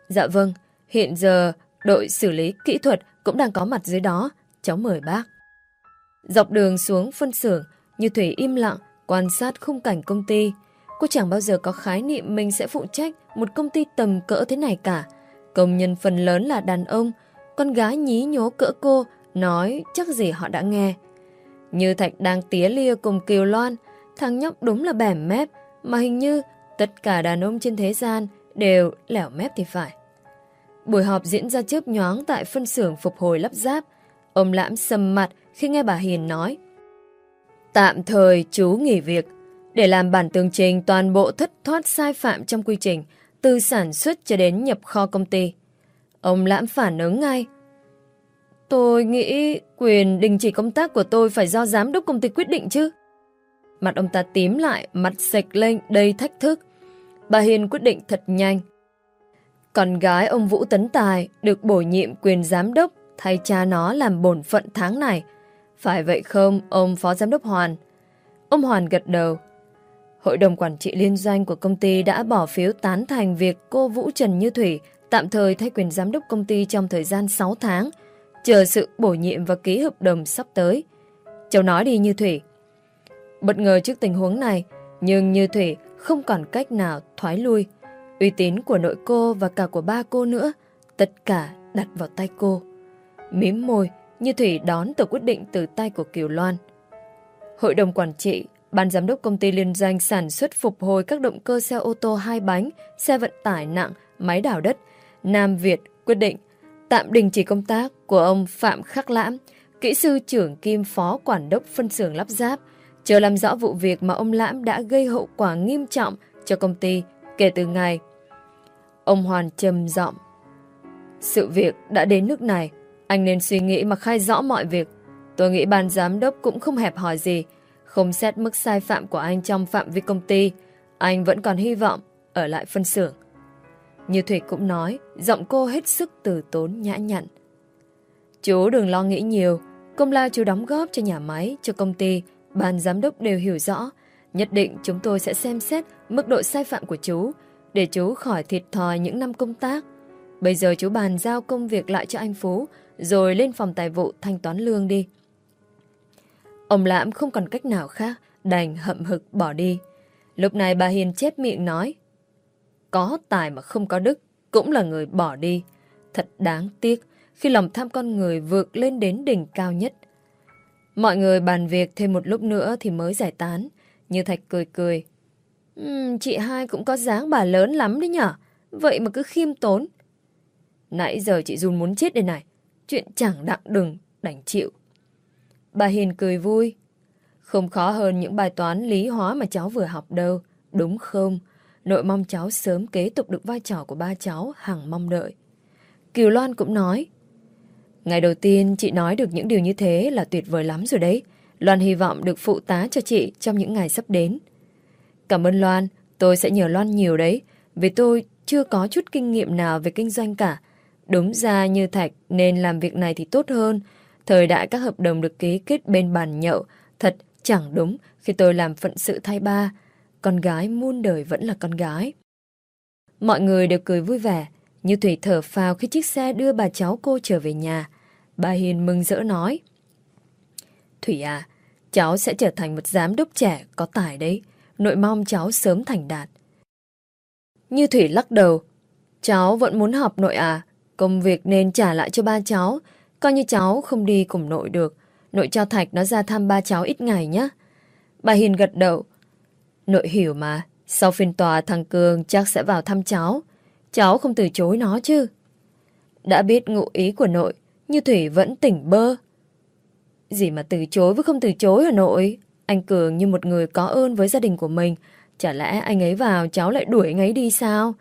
Dạ vâng, hiện giờ đội xử lý kỹ thuật cũng đang có mặt dưới đó. Cháu mời bác. Dọc đường xuống phân xưởng, Như Thủy im lặng, quan sát khung cảnh công ty. Cô chẳng bao giờ có khái niệm mình sẽ phụ trách một công ty tầm cỡ thế này cả. Công nhân phần lớn là đàn ông, con gái nhí nhố cỡ cô, nói chắc gì họ đã nghe. Như Thạch đang tía lia cùng Kiều Loan, thằng nhóc đúng là bẻm mép, mà hình như tất cả đàn ông trên thế gian đều lẻo mép thì phải. Buổi họp diễn ra chớp nhoáng tại phân xưởng phục hồi lắp ráp. Ông Lãm sầm mặt khi nghe bà Hiền nói. Tạm thời chú nghỉ việc để làm bản tường trình toàn bộ thất thoát sai phạm trong quy trình từ sản xuất cho đến nhập kho công ty. Ông Lãm phản ứng ngay. Tôi nghĩ quyền đình chỉ công tác của tôi phải do giám đốc công ty quyết định chứ. Mặt ông ta tím lại, mặt sạch lên đầy thách thức. Bà Hiền quyết định thật nhanh. Con gái ông Vũ Tấn Tài được bổ nhiệm quyền giám đốc thay cha nó làm bổn phận tháng này. Phải vậy không, ông Phó Giám đốc Hoàn? Ông Hoàn gật đầu. Hội đồng quản trị liên doanh của công ty đã bỏ phiếu tán thành việc cô Vũ Trần Như Thủy tạm thời thay quyền giám đốc công ty trong thời gian 6 tháng, chờ sự bổ nhiệm và ký hợp đồng sắp tới. Cháu nói đi Như Thủy. Bất ngờ trước tình huống này, nhưng Như Thủy không còn cách nào thoái lui. Uy tín của nội cô và cả của ba cô nữa, tất cả đặt vào tay cô. Mím môi, Như Thủy đón tờ quyết định từ tay của Kiều Loan. Hội đồng quản trị, ban giám đốc công ty liên doanh sản xuất phục hồi các động cơ xe ô tô hai bánh, xe vận tải nặng, máy đào đất, Nam Việt quyết định tạm đình chỉ công tác của ông Phạm Khắc Lãm, kỹ sư trưởng kim phó quản đốc phân xưởng lắp ráp, chờ làm rõ vụ việc mà ông Lãm đã gây hậu quả nghiêm trọng cho công ty kể từ ngày. Ông Hoàn trầm giọng Sự việc đã đến nước này, anh nên suy nghĩ mà khai rõ mọi việc. Tôi nghĩ ban giám đốc cũng không hẹp hỏi gì, không xét mức sai phạm của anh trong phạm vi công ty, anh vẫn còn hy vọng ở lại phân xưởng. Như Thủy cũng nói, giọng cô hết sức từ tốn nhã nhặn. Chú đừng lo nghĩ nhiều, công lao chú đóng góp cho nhà máy, cho công ty, ban giám đốc đều hiểu rõ. Nhất định chúng tôi sẽ xem xét mức độ sai phạm của chú, để chú khỏi thiệt thòi những năm công tác. Bây giờ chú bàn giao công việc lại cho anh Phú, rồi lên phòng tài vụ thanh toán lương đi. Ông Lãm không còn cách nào khác, đành hậm hực bỏ đi. Lúc này bà Hiền chép miệng nói, có tài mà không có đức, cũng là người bỏ đi. Thật đáng tiếc khi lòng tham con người vượt lên đến đỉnh cao nhất. Mọi người bàn việc thêm một lúc nữa thì mới giải tán. Như Thạch cười cười. Um, chị hai cũng có dáng bà lớn lắm đấy nhở. Vậy mà cứ khiêm tốn. Nãy giờ chị run muốn chết đây này. Chuyện chẳng đặng đừng, đành chịu. Bà Hiền cười vui. Không khó hơn những bài toán lý hóa mà cháu vừa học đâu. Đúng không? Nội mong cháu sớm kế tục được vai trò của ba cháu hằng mong đợi. Kiều Loan cũng nói. Ngày đầu tiên chị nói được những điều như thế là tuyệt vời lắm rồi đấy. Loan hy vọng được phụ tá cho chị trong những ngày sắp đến. Cảm ơn Loan, tôi sẽ nhờ Loan nhiều đấy, vì tôi chưa có chút kinh nghiệm nào về kinh doanh cả. Đúng ra như Thạch nên làm việc này thì tốt hơn. Thời đại các hợp đồng được ký kết bên bàn nhậu, thật chẳng đúng khi tôi làm phận sự thay ba, con gái muôn đời vẫn là con gái. Mọi người đều cười vui vẻ, như Thủy thở phào khi chiếc xe đưa bà cháu cô trở về nhà. Bà Hiền mừng rỡ nói. Thủy à, cháu sẽ trở thành một giám đốc trẻ có tài đấy. Nội mong cháu sớm thành đạt. Như Thủy lắc đầu. Cháu vẫn muốn học nội à. Công việc nên trả lại cho ba cháu. Coi như cháu không đi cùng nội được. Nội cho Thạch nó ra thăm ba cháu ít ngày nhé. Bà Hiền gật đầu. Nội hiểu mà, sau phiên tòa thằng Cường chắc sẽ vào thăm cháu. Cháu không từ chối nó chứ. Đã biết ngụ ý của nội, như Thủy vẫn tỉnh bơ. Gì mà từ chối với không từ chối hả nội? Anh Cường như một người có ơn với gia đình của mình. Chả lẽ anh ấy vào cháu lại đuổi anh ấy đi sao?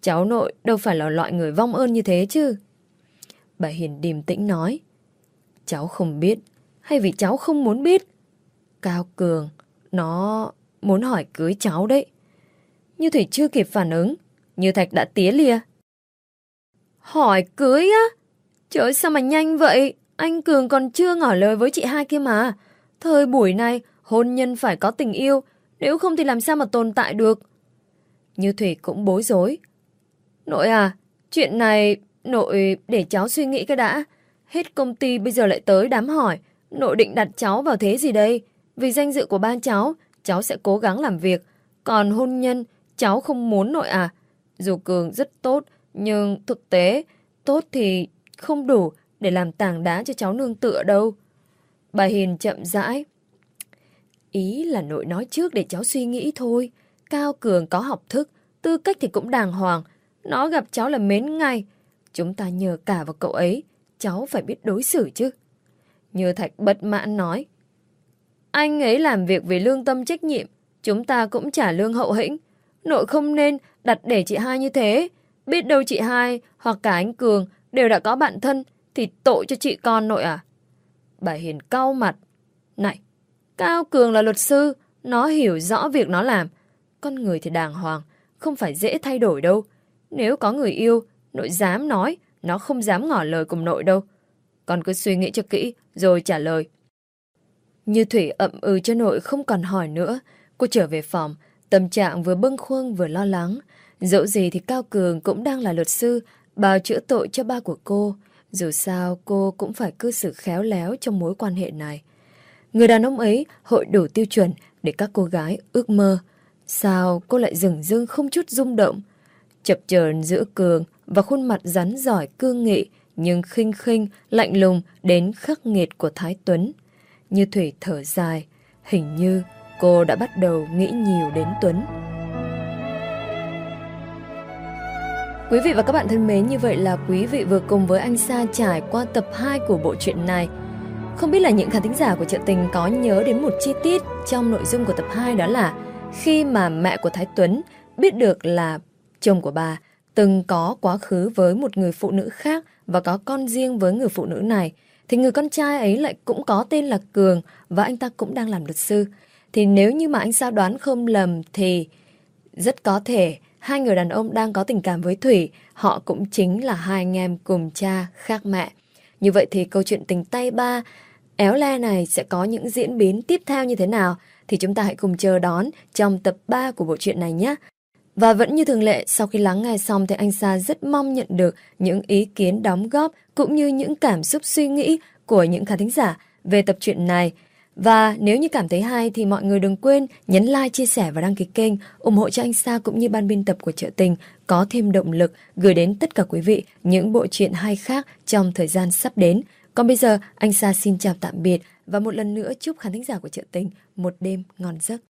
Cháu nội đâu phải là loại người vong ơn như thế chứ. Bà Hiền điềm tĩnh nói. Cháu không biết, hay vì cháu không muốn biết? Cao Cường, nó muốn hỏi cưới cháu đấy. Như Thủy chưa kịp phản ứng, Như Thạch đã tía lìa. Hỏi cưới á? Trời sao mà nhanh vậy? Anh Cường còn chưa ngỏ lời với chị hai kia mà. Thời buổi này, hôn nhân phải có tình yêu, nếu không thì làm sao mà tồn tại được. Như Thủy cũng bối rối. Nội à, chuyện này, nội để cháu suy nghĩ cái đã. Hết công ty bây giờ lại tới đám hỏi, nội định đặt cháu vào thế gì đây? Vì danh dự của ba cháu, cháu sẽ cố gắng làm việc. Còn hôn nhân, cháu không muốn nội à. Dù Cường rất tốt, nhưng thực tế, tốt thì không đủ để làm tảng đá cho cháu nương tựa đâu. Bà Hiền chậm rãi. Ý là nội nói trước để cháu suy nghĩ thôi. Cao Cường có học thức, tư cách thì cũng đàng hoàng. Nó gặp cháu là mến ngay. Chúng ta nhờ cả vào cậu ấy, cháu phải biết đối xử chứ. Như Thạch bất mãn nói. Anh ấy làm việc vì lương tâm trách nhiệm, chúng ta cũng trả lương hậu hĩnh. Nội không nên đặt để chị hai như thế. Biết đâu chị hai hoặc cả anh Cường đều đã có bạn thân thì tội cho chị con nội à? Bà Hiền cau mặt. Này, Cao Cường là luật sư, nó hiểu rõ việc nó làm. Con người thì đàng hoàng, không phải dễ thay đổi đâu. Nếu có người yêu, nội dám nói, nó không dám ngỏ lời cùng nội đâu. Con cứ suy nghĩ cho kỹ, rồi trả lời. Như Thủy ậm ừ cho nội không còn hỏi nữa. Cô trở về phòng, tâm trạng vừa bâng khuâng vừa lo lắng. Dẫu gì thì Cao Cường cũng đang là luật sư, bào chữa tội cho ba của cô. Dù sao cô cũng phải cư xử khéo léo trong mối quan hệ này. Người đàn ông ấy hội đủ tiêu chuẩn để các cô gái ước mơ. Sao cô lại dừng dưng không chút rung động? Chập chờn giữa cường và khuôn mặt rắn giỏi cương nghị nhưng khinh khinh, lạnh lùng đến khắc nghiệt của Thái Tuấn. Như Thủy thở dài, hình như cô đã bắt đầu nghĩ nhiều đến Tuấn. Quý vị và các bạn thân mến, như vậy là quý vị vừa cùng với anh Sa trải qua tập 2 của bộ truyện này. Không biết là những khán thính giả của Trợ Tình có nhớ đến một chi tiết trong nội dung của tập 2 đó là khi mà mẹ của Thái Tuấn biết được là chồng của bà từng có quá khứ với một người phụ nữ khác và có con riêng với người phụ nữ này, thì người con trai ấy lại cũng có tên là Cường và anh ta cũng đang làm luật sư. Thì nếu như mà anh sao đoán không lầm thì rất có thể hai người đàn ông đang có tình cảm với Thủy, họ cũng chính là hai anh em cùng cha khác mẹ. Như vậy thì câu chuyện tình tay ba éo le này sẽ có những diễn biến tiếp theo như thế nào thì chúng ta hãy cùng chờ đón trong tập 3 của bộ truyện này nhé. Và vẫn như thường lệ, sau khi lắng nghe xong thì anh Sa rất mong nhận được những ý kiến đóng góp cũng như những cảm xúc suy nghĩ của những khán thính giả về tập truyện này. Và nếu như cảm thấy hay thì mọi người đừng quên nhấn like, chia sẻ và đăng ký kênh, ủng hộ cho anh Sa cũng như ban biên tập của Trợ Tình có thêm động lực gửi đến tất cả quý vị những bộ truyện hay khác trong thời gian sắp đến. Còn bây giờ, anh Sa xin chào tạm biệt và một lần nữa chúc khán thính giả của Trợ Tình một đêm ngon giấc.